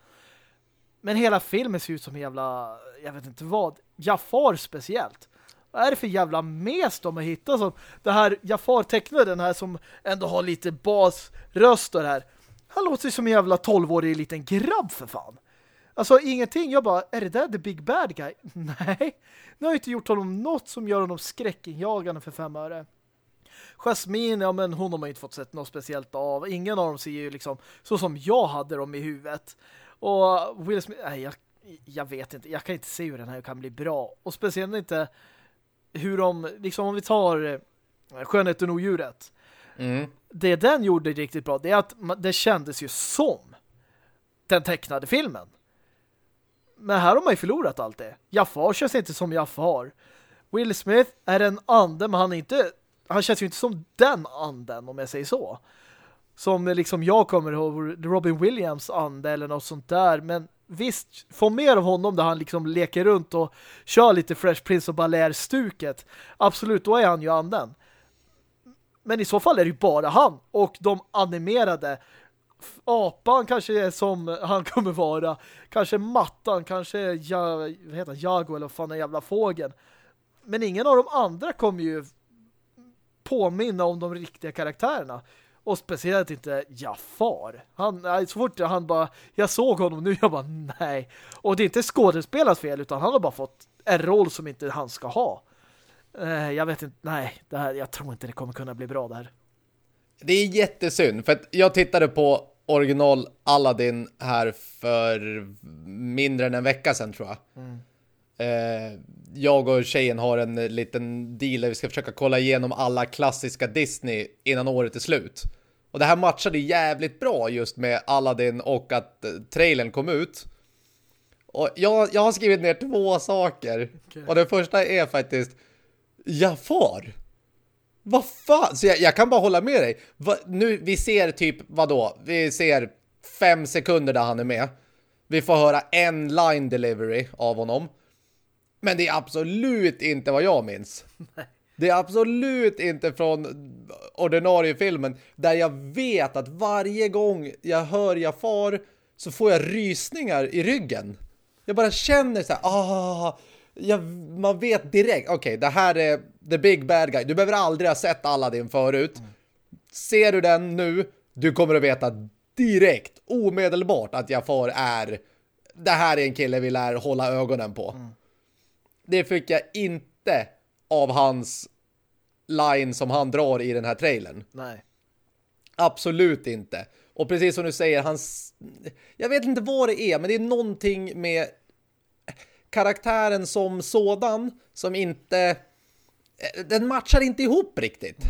Men hela filmen ser ut som en jävla, jag vet inte vad, Jafar speciellt. Vad är det för jävla mes de har hittat som det här Jafar tecknade den här som ändå har lite basröst och det här. Han låter som en jävla tolvårig liten grabb för fan. Alltså ingenting, jag bara, är det där the big bad guy? Nej, nu har jag inte gjort honom något som gör honom skräckinjagande för fem öre. Jasmine, ja men hon har man ju inte fått sett något speciellt av. Ingen av dem ser ju liksom så som jag hade dem i huvudet. Och Will Smith, nej, jag, jag vet inte. Jag kan inte se hur den här kan bli bra. Och speciellt inte hur de, liksom om vi tar eh, Skönheten och djuret. Mm. Det den gjorde riktigt bra, det är att det kändes ju som den tecknade filmen. Men här har man ju förlorat allt det. Jafar känns inte som Jafar. Will Smith är en ande, men han är inte han känns ju inte som den anden om jag säger så. Som liksom jag kommer ihåg Robin Williams ande eller något sånt där. Men visst, få mer av honom där han liksom leker runt och kör lite Fresh Prince och Bel-Air-stuket. Absolut, då är han ju anden. Men i så fall är det ju bara han. Och de animerade apan kanske är som han kommer vara. Kanske mattan, kanske ja, vad heter han, Jago eller vad fan den jävla fågeln. Men ingen av de andra kommer ju påminna om de riktiga karaktärerna. Och speciellt inte Jafar. Han, så fort han bara, jag såg honom nu, jag bara nej. Och det är inte skådespelars fel utan han har bara fått en roll som inte han ska ha. Eh, jag vet inte, nej, det här, jag tror inte det kommer kunna bli bra där. Det är jättesynd, för att jag tittade på original Aladdin här för mindre än en vecka sedan tror jag. Mm. Eh, jag och tjejen har en liten deal där vi ska försöka kolla igenom alla klassiska Disney innan året är slut. Och det här matchade jävligt bra just med Aladdin och att eh, trailern kom ut. Och jag, jag har skrivit ner två saker. Okay. Och den första är faktiskt Jafar. Vad fan? Så jag, jag, kan bara hålla med dig. Va, nu, vi ser typ, vad då? Vi ser fem sekunder där han är med. Vi får höra en line delivery av honom. Men det är absolut inte vad jag minns. Det är absolut inte från ordinarie filmen där jag vet att varje gång jag hör jag far så får jag rysningar i ryggen. Jag bara känner så här, ah, jag, man vet direkt, okej, okay, det här är the big bad guy. Du behöver aldrig ha sett alla din förut. Ser du den nu, du kommer att veta direkt, omedelbart att Jafar är det här är en kille vi lär hålla ögonen på. Mm. Det fick jag inte av hans line som han drar i den här trailern. Nej. Absolut inte. Och precis som du säger, hans... Jag vet inte vad det är, men det är någonting med karaktären som sådan som inte... Den matchar inte ihop riktigt.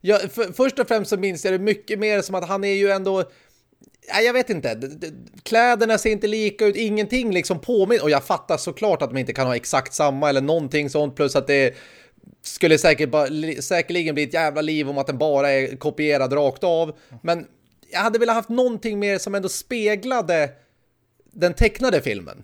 Jag, för, först och främst så minns jag det mycket mer som att han är ju ändå jag vet inte. Kläderna ser inte lika ut. Ingenting liksom påminner. Och jag fattar såklart att de inte kan ha exakt samma eller någonting sånt. Plus att det skulle säkert bara, säkerligen bli ett jävla liv om att den bara är kopierad rakt av. Men jag hade velat haft någonting mer som ändå speglade den tecknade filmen.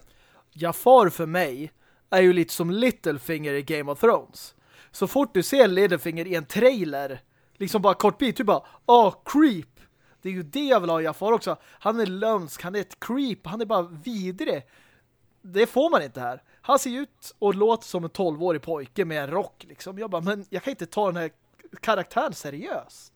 Jafar för mig är ju lite som Littlefinger i Game of Thrones. Så fort du ser Littlefinger i en trailer, liksom bara kort bit, du bara, ah, oh, creep det är ju det jag vill ha i Jafar också. Han är lömsk, han är ett creep, han är bara vidrig. Det får man inte här. Han ser ut och låter som en 12-årig pojke med en rock liksom. Jag bara, men jag kan inte ta den här karaktären seriöst.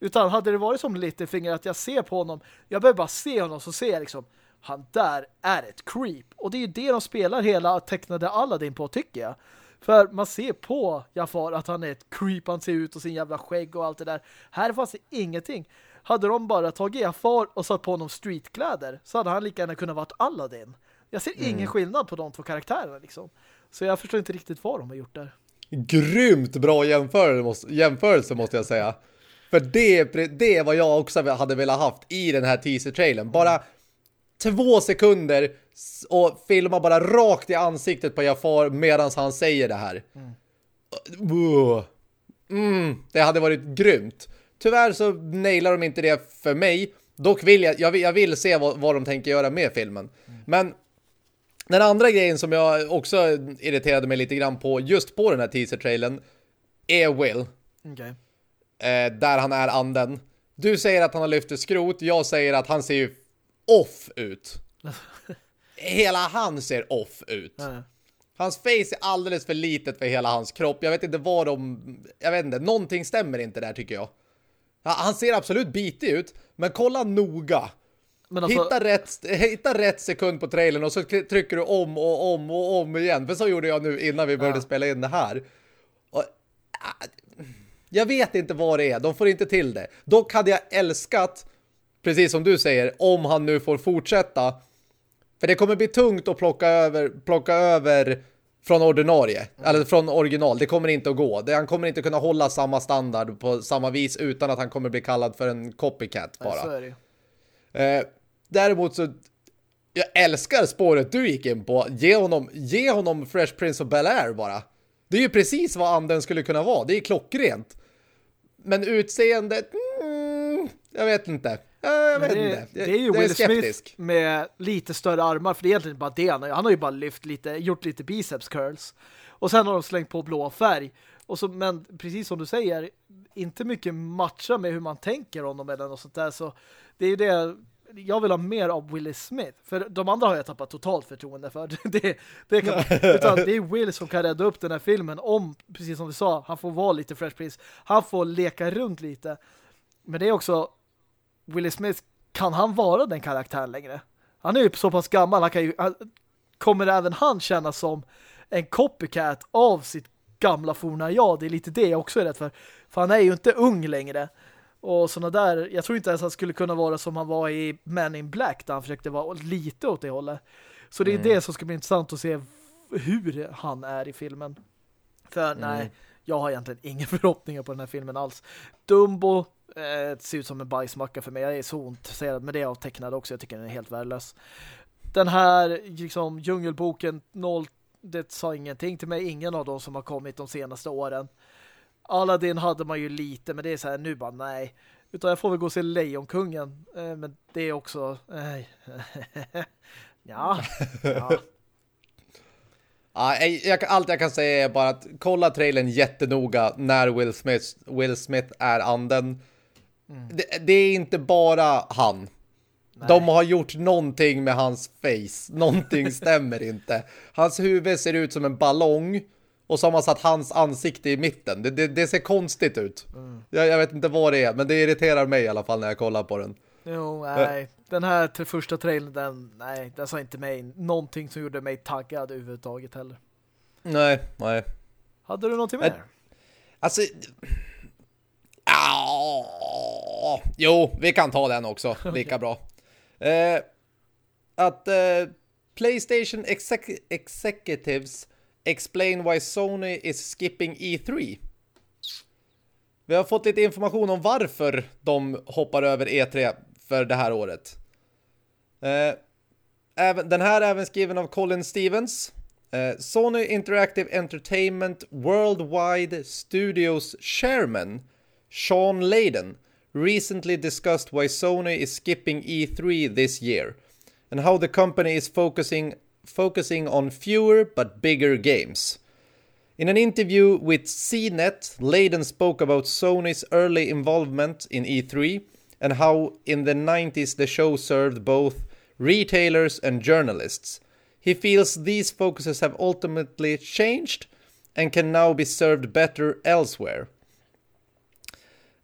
Utan hade det varit som Littlefinger att jag ser på honom, jag behöver bara se honom så ser jag liksom, han där är ett creep. Och det är ju det de spelar hela tecknade Aladdin på tycker jag. För man ser på Jafar att han är ett creep, han ser ut och sin jävla skägg och allt det där. Här fanns det ingenting. Hade de bara tagit Jafar och satt på honom streetkläder så hade han lika gärna kunnat vara Aladdin. Jag ser mm. ingen skillnad på de två karaktärerna liksom. Så jag förstår inte riktigt vad de har gjort där. Grymt bra jämförelse, jämförelse måste jag säga. För det, det är vad jag också hade velat haft i den här teaser-trailen. Bara två sekunder och filma bara rakt i ansiktet på Jafar medan han säger det här. Mm. Mm, det hade varit grymt. Tyvärr så nailar de inte det för mig. Dock vill jag, jag vill, jag vill se vad, vad de tänker göra med filmen. Men den andra grejen som jag också irriterade mig lite grann på just på den här teaser-trailen är Will. Okay. Eh, där han är anden. Du säger att han har lyft ett skrot. Jag säger att han ser ju off ut. hela han ser off ut. Mm. Hans face är alldeles för litet för hela hans kropp. Jag vet inte vad de... Jag vet inte, någonting stämmer inte där tycker jag. Han ser absolut bitig ut, men kolla noga. Alltså... Hitta, rätt, hitta rätt sekund på trailern och så trycker du om och om och om igen. För så gjorde jag nu innan vi började ja. spela in det här. Och, ah, jag vet inte vad det är. De får inte till det. Dock hade jag älskat, precis som du säger, om han nu får fortsätta. För det kommer bli tungt att plocka över, plocka över från ordinarie. Eller från original. Det kommer inte att gå. Han kommer inte kunna hålla samma standard på samma vis utan att han kommer bli kallad för en copycat bara. Eh, däremot så jag älskar spåret du gick in på. Ge honom, ge honom Fresh Prince of Bel-Air bara. Det är ju precis vad anden skulle kunna vara. Det är klockrent. Men utseendet, mm, jag vet inte. Jag vet det, inte. Det är ju Will Smith med lite större armar. För det är egentligen bara det. Han har ju bara lyft lite, gjort lite biceps curls. Och sen har de slängt på blå färg. Och så, men precis som du säger, inte mycket matcha med hur man tänker honom eller något sånt där. Så det är ju det jag vill ha mer av Will Smith. För de andra har jag tappat totalt förtroende för. Det, det, kan, utan det är Will som kan rädda upp den här filmen om, precis som du sa, han får vara lite Fresh Prince. Han får leka runt lite. Men det är också Will Smith, kan han vara den karaktären längre? Han är ju så pass gammal, han kan ju, han, kommer även han kännas som en copycat av sitt gamla forna ja, det är lite det jag också är rädd för. För han är ju inte ung längre. Och sådana där, jag tror inte ens att han skulle kunna vara som han var i Man in Black där han försökte vara lite åt det hållet. Så det är mm. det som ska bli intressant att se hur han är i filmen. För mm. nej, jag har egentligen inga förhoppningar på den här filmen alls. Dumbo Eh, det ser ut som en bajsmacka för mig. Jag är så ointresserad med det av tecknade också. Jag tycker den är helt värdelös. Den här liksom djungelboken 0 det sa ingenting till mig. Ingen av dem som har kommit de senaste åren. Aladdin hade man ju lite, men det är så här nu bara nej. Utan jag får väl gå och se Lejonkungen. Eh, men det är också... Nej. ja. ja. Ja, jag, allt jag kan säga är bara att kolla trailern jättenoga när Will Smith, Will Smith är anden. Mm. Det, det, är inte bara han. Nej. De har gjort någonting med hans face. Någonting stämmer inte. Hans huvud ser ut som en ballong och så har man satt hans ansikte i mitten. Det, det, det ser konstigt ut. Mm. Jag, jag, vet inte vad det är, men det irriterar mig i alla fall när jag kollar på den. Jo, nej. Den här första trailern, den, nej, den sa inte mig någonting som gjorde mig taggad överhuvudtaget heller. Nej, nej. Hade du någonting mer? Alltså... Ja, jo, vi kan ta den också. Lika bra. Eh, att eh, Playstation exec Executives Explain why Sony is skipping E3. Vi har fått lite information om varför de hoppar över E3 för det här året. Eh, även, den här är även skriven av Colin Stevens. Eh, Sony Interactive Entertainment Worldwide Studios Chairman Sean Layden recently discussed why Sony is skipping E3 this year and how the company is focusing focusing on fewer but bigger games. In an interview with CNET, Layden spoke about Sony's early involvement in E3 and how in the 90s the show served both retailers and journalists. He feels these focuses have ultimately changed and can now be served better elsewhere.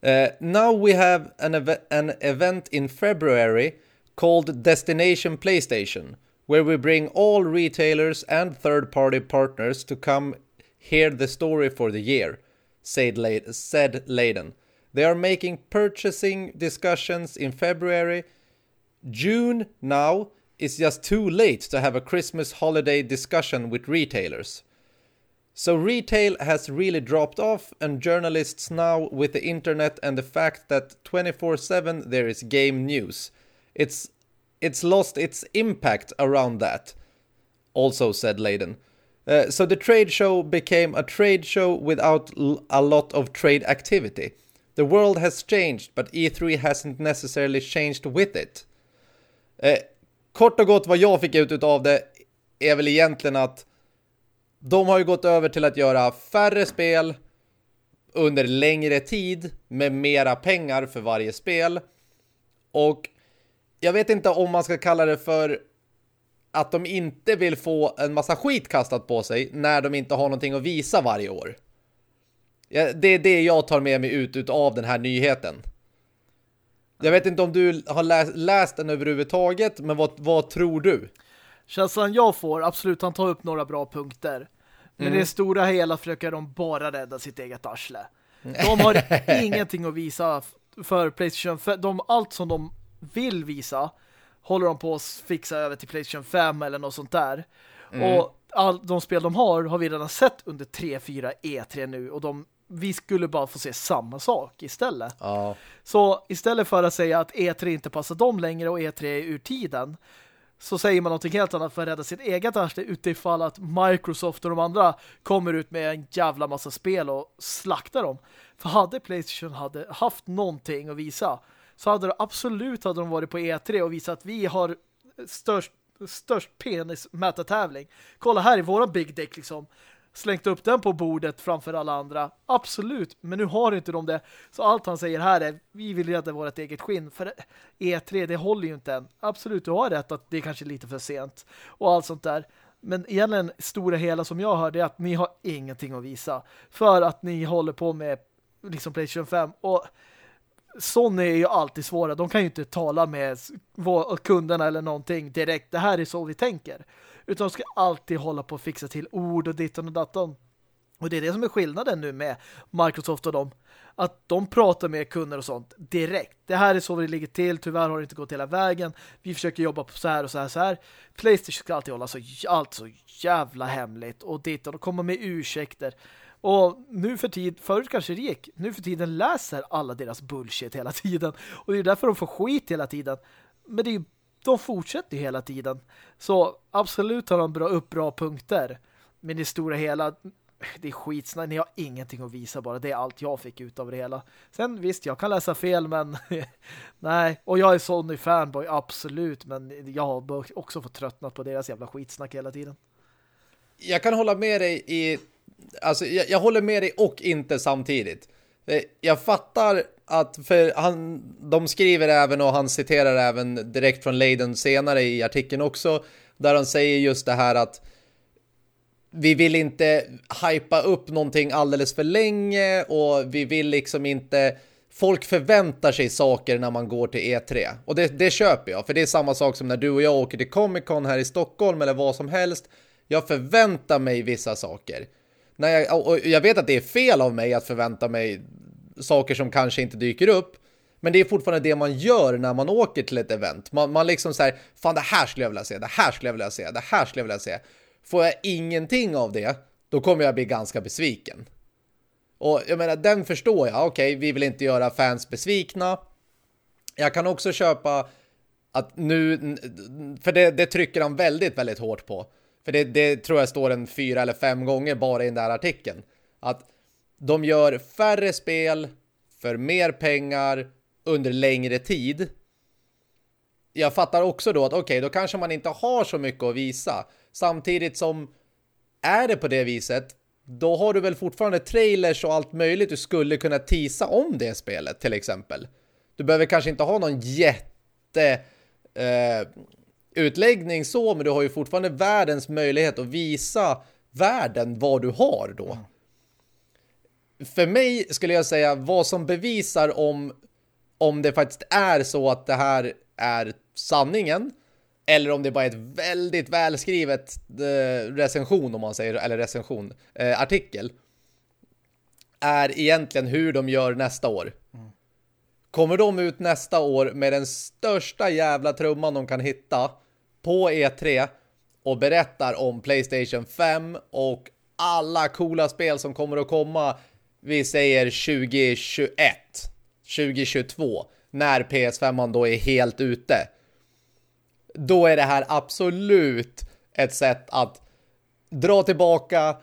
Uh, now we have an, ev- an event in February called Destination PlayStation, where we bring all retailers and third party partners to come hear the story for the year, said, Le- said. They are making purchasing discussions in February. June now is just too late to have a Christmas holiday discussion with retailers. So retail has really dropped off, and journalists now, with the internet and the fact that 24 7 there is game news, it's, it's lost its impact around that, also said Layden. Uh, so the trade show became a trade show without l- a lot of trade activity. The world has changed, but E3 hasn't necessarily changed with it. Eh, kort och gott vad jag fick ut av det är väl egentligen att de har ju gått över till att göra färre spel under längre tid med mera pengar för varje spel. Och jag vet inte om man ska kalla det för att de inte vill få en massa skit kastat på sig när de inte har någonting att visa varje år. Ja, det är det jag tar med mig ut av den här nyheten. Jag vet inte om du har läst, läst den överhuvudtaget, men vad, vad tror du? Känslan jag får, absolut, han tar upp några bra punkter. Men Mm. det stora hela försöker de bara rädda sitt eget arsle. De har ingenting att visa för Playstation 5. De, allt som de vill visa håller de på att fixa över till Playstation 5 eller något sånt där. Mm. Och all, de spel de har har vi redan sett under 3-4 E3 nu och de, vi skulle bara få se samma sak istället. Ja, Så istället för att säga att E3 inte passar dem längre och E3 är ur tiden så säger man någonting helt annat för att rädda sitt eget arsle utifall att Microsoft och de andra kommer ut med en jävla massa spel och slaktar dem. För hade Playstation hade haft någonting att visa så hade de absolut hade de varit på E3 och visat att vi har störst, störst penis mätartävling. Kolla här i våra big Dick liksom slängt upp den på bordet framför alla andra. Absolut, men nu har inte de det. Så allt han säger här är vi vill rädda vårt eget skinn. För E3, det håller ju inte än. Absolut, du har rätt att det är kanske lite för sent. Och allt sånt där. Men egentligen stora hela som jag hörde är att ni har ingenting att visa. För att ni håller på med liksom PlayStation 5. Och Sony är ju alltid svåra. De kan ju inte tala med kunderna eller någonting direkt. Det här är så vi tänker. Utan de ska alltid hålla på att fixa till ord och dittan och dattan. Och det är det som är skillnaden nu med Microsoft och dem. Att de pratar med kunder och sånt direkt. Det här är så vi ligger till. Tyvärr har det inte gått hela vägen. Vi försöker jobba på så här och så här så här. Playstation ska alltid hålla så, allt så jävla hemligt. Och dittan och komma med ursäkter. Och nu för tid, förut kanske det gick. Nu för tiden läser alla deras bullshit hela tiden. Och det är därför de får skit hela tiden. Men det är ju de fortsätter ju hela tiden. Så absolut har de bra, upp bra punkter. Men i stora hela, det är skitsnack. Ni har ingenting att visa bara. Det är allt jag fick ut av det hela. Sen visst, jag kan läsa fel, men nej. Och jag är Sony-fanboy, absolut. Men jag har också fått tröttnat på deras jävla skitsnack hela tiden. Jag kan hålla med dig i... Alltså, jag, jag håller med dig och inte samtidigt. Eh, jag fattar att för han, de skriver även och han citerar även direkt från Leiden senare i artikeln också där han säger just det här att vi vill inte hypa upp någonting alldeles för länge och vi vill liksom inte folk förväntar sig saker när man går till E3 och det, det köper jag för det är samma sak som när du och jag åker till Comic Con här i Stockholm eller vad som helst. Jag förväntar mig vissa saker. När jag, och jag vet att det är fel av mig att förvänta mig saker som kanske inte dyker upp. Men det är fortfarande det man gör när man åker till ett event. Man, man liksom säger, fan det här skulle jag vilja se, det här skulle jag vilja se, det här skulle jag vilja se. Får jag ingenting av det, då kommer jag bli ganska besviken. Och jag menar, den förstår jag. Okej, okay, vi vill inte göra fans besvikna. Jag kan också köpa att nu, för det, det trycker han väldigt, väldigt hårt på. För det, det tror jag står en fyra eller fem gånger bara i den där artikeln. Att de gör färre spel för mer pengar under längre tid. Jag fattar också då att okej, okay, då kanske man inte har så mycket att visa. Samtidigt som är det på det viset, då har du väl fortfarande trailers och allt möjligt du skulle kunna tisa om det spelet till exempel. Du behöver kanske inte ha någon jätte eh, utläggning så, men du har ju fortfarande världens möjlighet att visa världen vad du har då. Mm. För mig skulle jag säga vad som bevisar om, om det faktiskt är så att det här är sanningen eller om det bara är ett väldigt välskrivet eh, recension om man säger, eller recension, eh, artikel är egentligen hur de gör nästa år. Mm. Kommer de ut nästa år med den största jävla trumman de kan hitta på E3 och berättar om Playstation 5 och alla coola spel som kommer att komma vi säger 2021 2022 när PS5 då är helt ute då är det här absolut ett sätt att dra tillbaka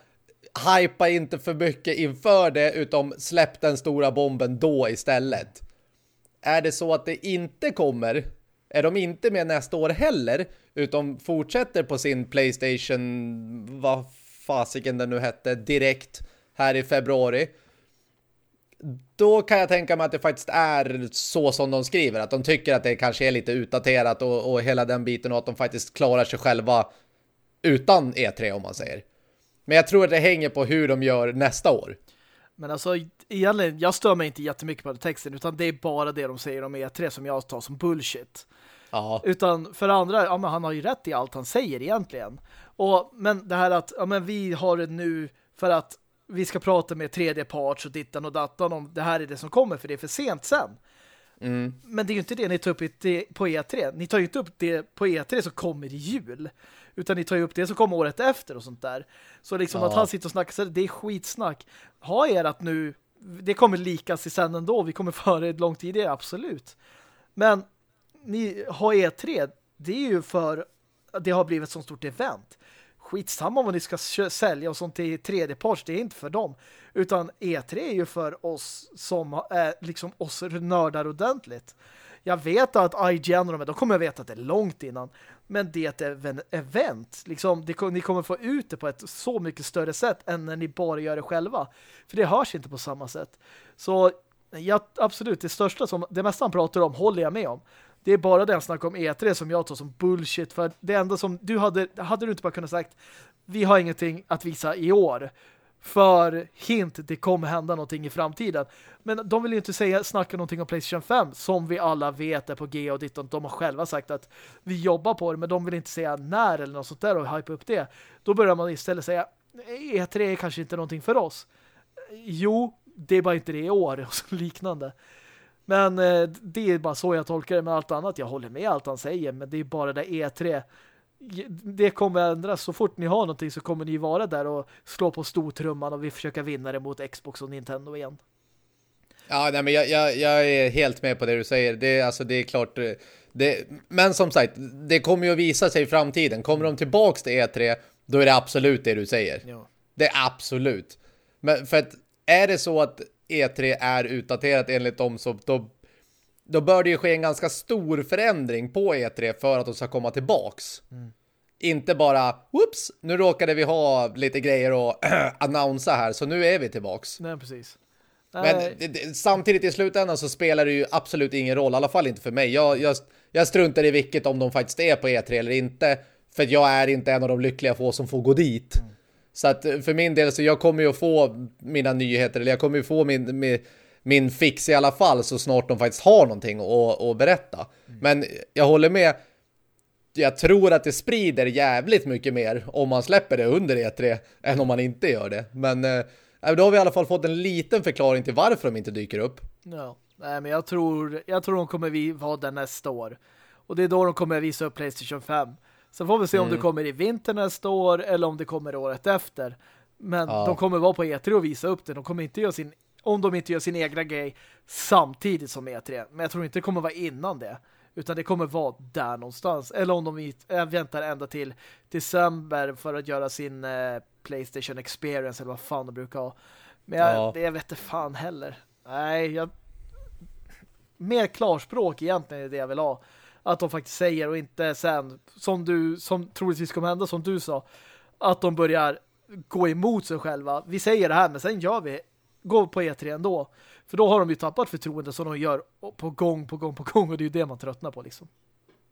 hypa inte för mycket inför det utan släpp den stora bomben då istället. Är det så att det inte kommer är de inte med nästa år heller utan fortsätter på sin Playstation vad fasiken den nu hette direkt här i februari då kan jag tänka mig att det faktiskt är så som de skriver. Att de tycker att det kanske är lite utdaterat och, och hela den biten och att de faktiskt klarar sig själva utan E3 om man säger. Men jag tror att det hänger på hur de gör nästa år. Men alltså, egentligen, jag stör mig inte jättemycket på texten utan det är bara det de säger om E3 som jag tar som bullshit. Aha. Utan för andra, ja men han har ju rätt i allt han säger egentligen. Och, men det här att, ja men vi har det nu för att vi ska prata med tredje parts och dittan och dattan om det här är det som kommer för det är för sent sen. Mm. Men det är ju inte det ni tar upp på E3. Ni tar ju inte upp det på E3 som kommer i jul. Utan ni tar ju upp det som kommer året efter och sånt där. Så liksom ja. att han sitter och snackar, det är skitsnack. Ha er att nu, det kommer likas i sen ändå. Vi kommer före långt tidigare, absolut. Men ni har E3, det är ju för det har blivit ett så stort event skitsamma vad ni ska sälja och sånt till tredjeparts, det är inte för dem. Utan E3 är ju för oss som är liksom oss nördar ordentligt. Jag vet att IGN och de, de kommer att veta att det är långt innan. Men det är ett event. Liksom, det, ni kommer få ut det på ett så mycket större sätt än när ni bara gör det själva. För det hörs inte på samma sätt. Så ja, absolut, det största som det mesta han pratar om håller jag med om. Det är bara den snack om E3 som jag tar som bullshit. För det enda som du hade, hade du inte bara kunnat sagt vi har ingenting att visa i år. För hint, det kommer hända någonting i framtiden. Men de vill ju inte säga, snacka någonting om Playstation 5 som vi alla vet är på G och ditt och de har själva sagt att vi jobbar på det men de vill inte säga när eller något sånt där och hype upp det. Då börjar man istället säga E3 är kanske inte någonting för oss. Jo, det är bara inte det i år och liknande. Men eh, det är bara så jag tolkar det med allt annat. Jag håller med allt han säger, men det är bara det E3. Det kommer ändras. Så fort ni har någonting så kommer ni vara där och slå på stortrumman och vi försöker vinna det mot Xbox och Nintendo igen. Ja, nej, men jag, jag, jag, är helt med på det du säger. Det, alltså, det är klart... Eh, det, men som sagt, det kommer ju att visa sig i framtiden. Kommer de tillbaks till E3, då är det absolut det du säger. Ja. Det är absolut. Men för att är det så att E3 är utdaterat enligt dem så då, då bör det ju ske en ganska stor förändring på E3 för att de ska komma tillbaks. Mm. Inte bara, whoops, nu råkade vi ha lite grejer att annonsa här så nu är vi tillbaks. Nej, precis. Men samtidigt i slutändan så spelar det ju absolut ingen roll, i alla fall inte för mig. Jag, jag, jag struntar i vilket om de faktiskt är på E3 eller inte. För jag är inte en av de lyckliga få som får gå dit. Mm. Så att för min del så jag kommer ju att få mina nyheter eller jag kommer ju få min, min, min fix i alla fall så snart de faktiskt har någonting att, att berätta. Mm. Men jag håller med jag tror att det sprider jävligt mycket mer om man släpper det under E3 än om man inte gör det. Men eh, då har vi i alla fall fått en liten förklaring till varför de inte dyker upp. Ja, nej men jag tror, jag tror de kommer vara där nästa år. Och det är då de kommer visa upp Playstation 5. Sen får vi se mm. om det mm. kommer i vinter nästa år eller om det kommer året efter. Men ja. de kommer vara på E3 och visa upp det. De kommer inte göra sin, om de inte gör sin egna grej samtidigt som E3. Men jag tror inte det kommer vara innan det. Utan det kommer vara där någonstans. Eller om de väntar ända till december för att göra sin eh, Playstation Experience eller vad fan de brukar ha. Men jag, ja. det jag vet inte fan heller. Nej, jag... Mer klarspråk egentligen är det jag vill ha att de faktiskt säger och inte sen, som du som troligtvis kommer hända, som du sa, att de börjar gå emot sig själva. Vi säger det här, men sen gör vi gå på E3 ändå. För då har de ju tappat förtroende som de gör på gång, på gång, på gång och det är ju det man tröttnar på liksom.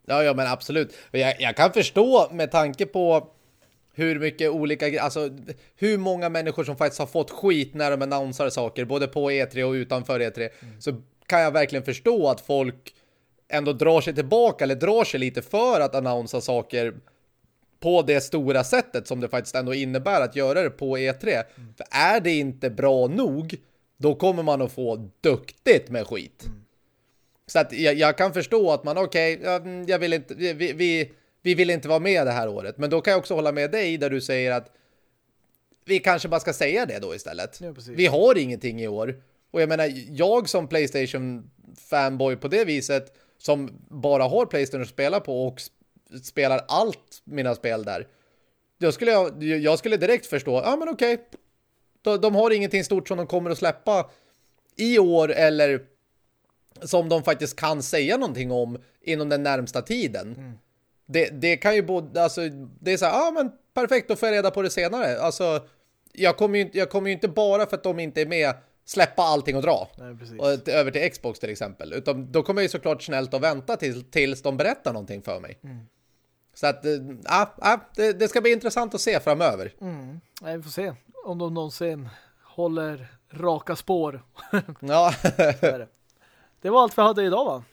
Ja, ja men absolut. Jag, jag kan förstå med tanke på hur mycket olika, alltså hur många människor som faktiskt har fått skit när de annonserar saker, både på E3 och utanför E3, mm. så kan jag verkligen förstå att folk ändå drar sig tillbaka eller drar sig lite för att annonsera saker på det stora sättet som det faktiskt ändå innebär att göra det på E3. Mm. För är det inte bra nog, då kommer man att få duktigt med skit. Mm. Så att jag, jag, kan förstå att man, okej, okay, jag, jag, vill inte, vi, vi, vi vill inte vara med det här året. Men då kan jag också hålla med dig där du säger att vi kanske bara ska säga det då istället. Ja, vi har ingenting i år. Och jag menar, jag som Playstation-fanboy på det viset som bara har Playstation att spela på och spelar allt mina spel där. Då skulle jag, jag skulle direkt förstå, ja men okej, okay. de, de har ingenting stort som de kommer att släppa i år eller som de faktiskt kan säga någonting om inom den närmsta tiden. Mm. Det, det kan ju både, alltså, det är så här, ja ah, men perfekt, då får jag reda på det senare. Alltså, jag kommer ju, jag kommer ju inte bara för att de inte är med släppa allting och dra. Nej, och, över till Xbox till exempel. Utan då kommer jag ju såklart snällt att vänta till, tills de berättar någonting för mig. Mm. Så att, ja, äh, äh, det, det, ska bli intressant att se framöver. Mm. Ja, vi får se om de någonsin håller raka spår. ja. det var allt vi hade idag va?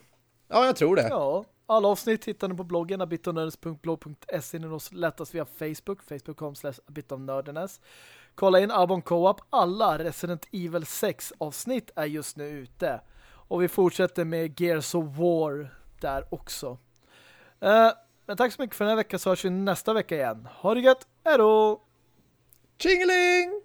Ja, jag tror det. Ja, alla avsnitt hittar ni på bloggen abitonördnes.blog.se Ni nås lättast via Facebook, facebook.com slash. Kolla in Abon Co-op. Alla Resident Evil 6 avsnitt är just nu ute. Och vi fortsätter med Gears of War där också. Uh, men tack så mycket för den här veckan så hörs vi nästa vecka igen. Ha det gött, hejdå! Tjingeling!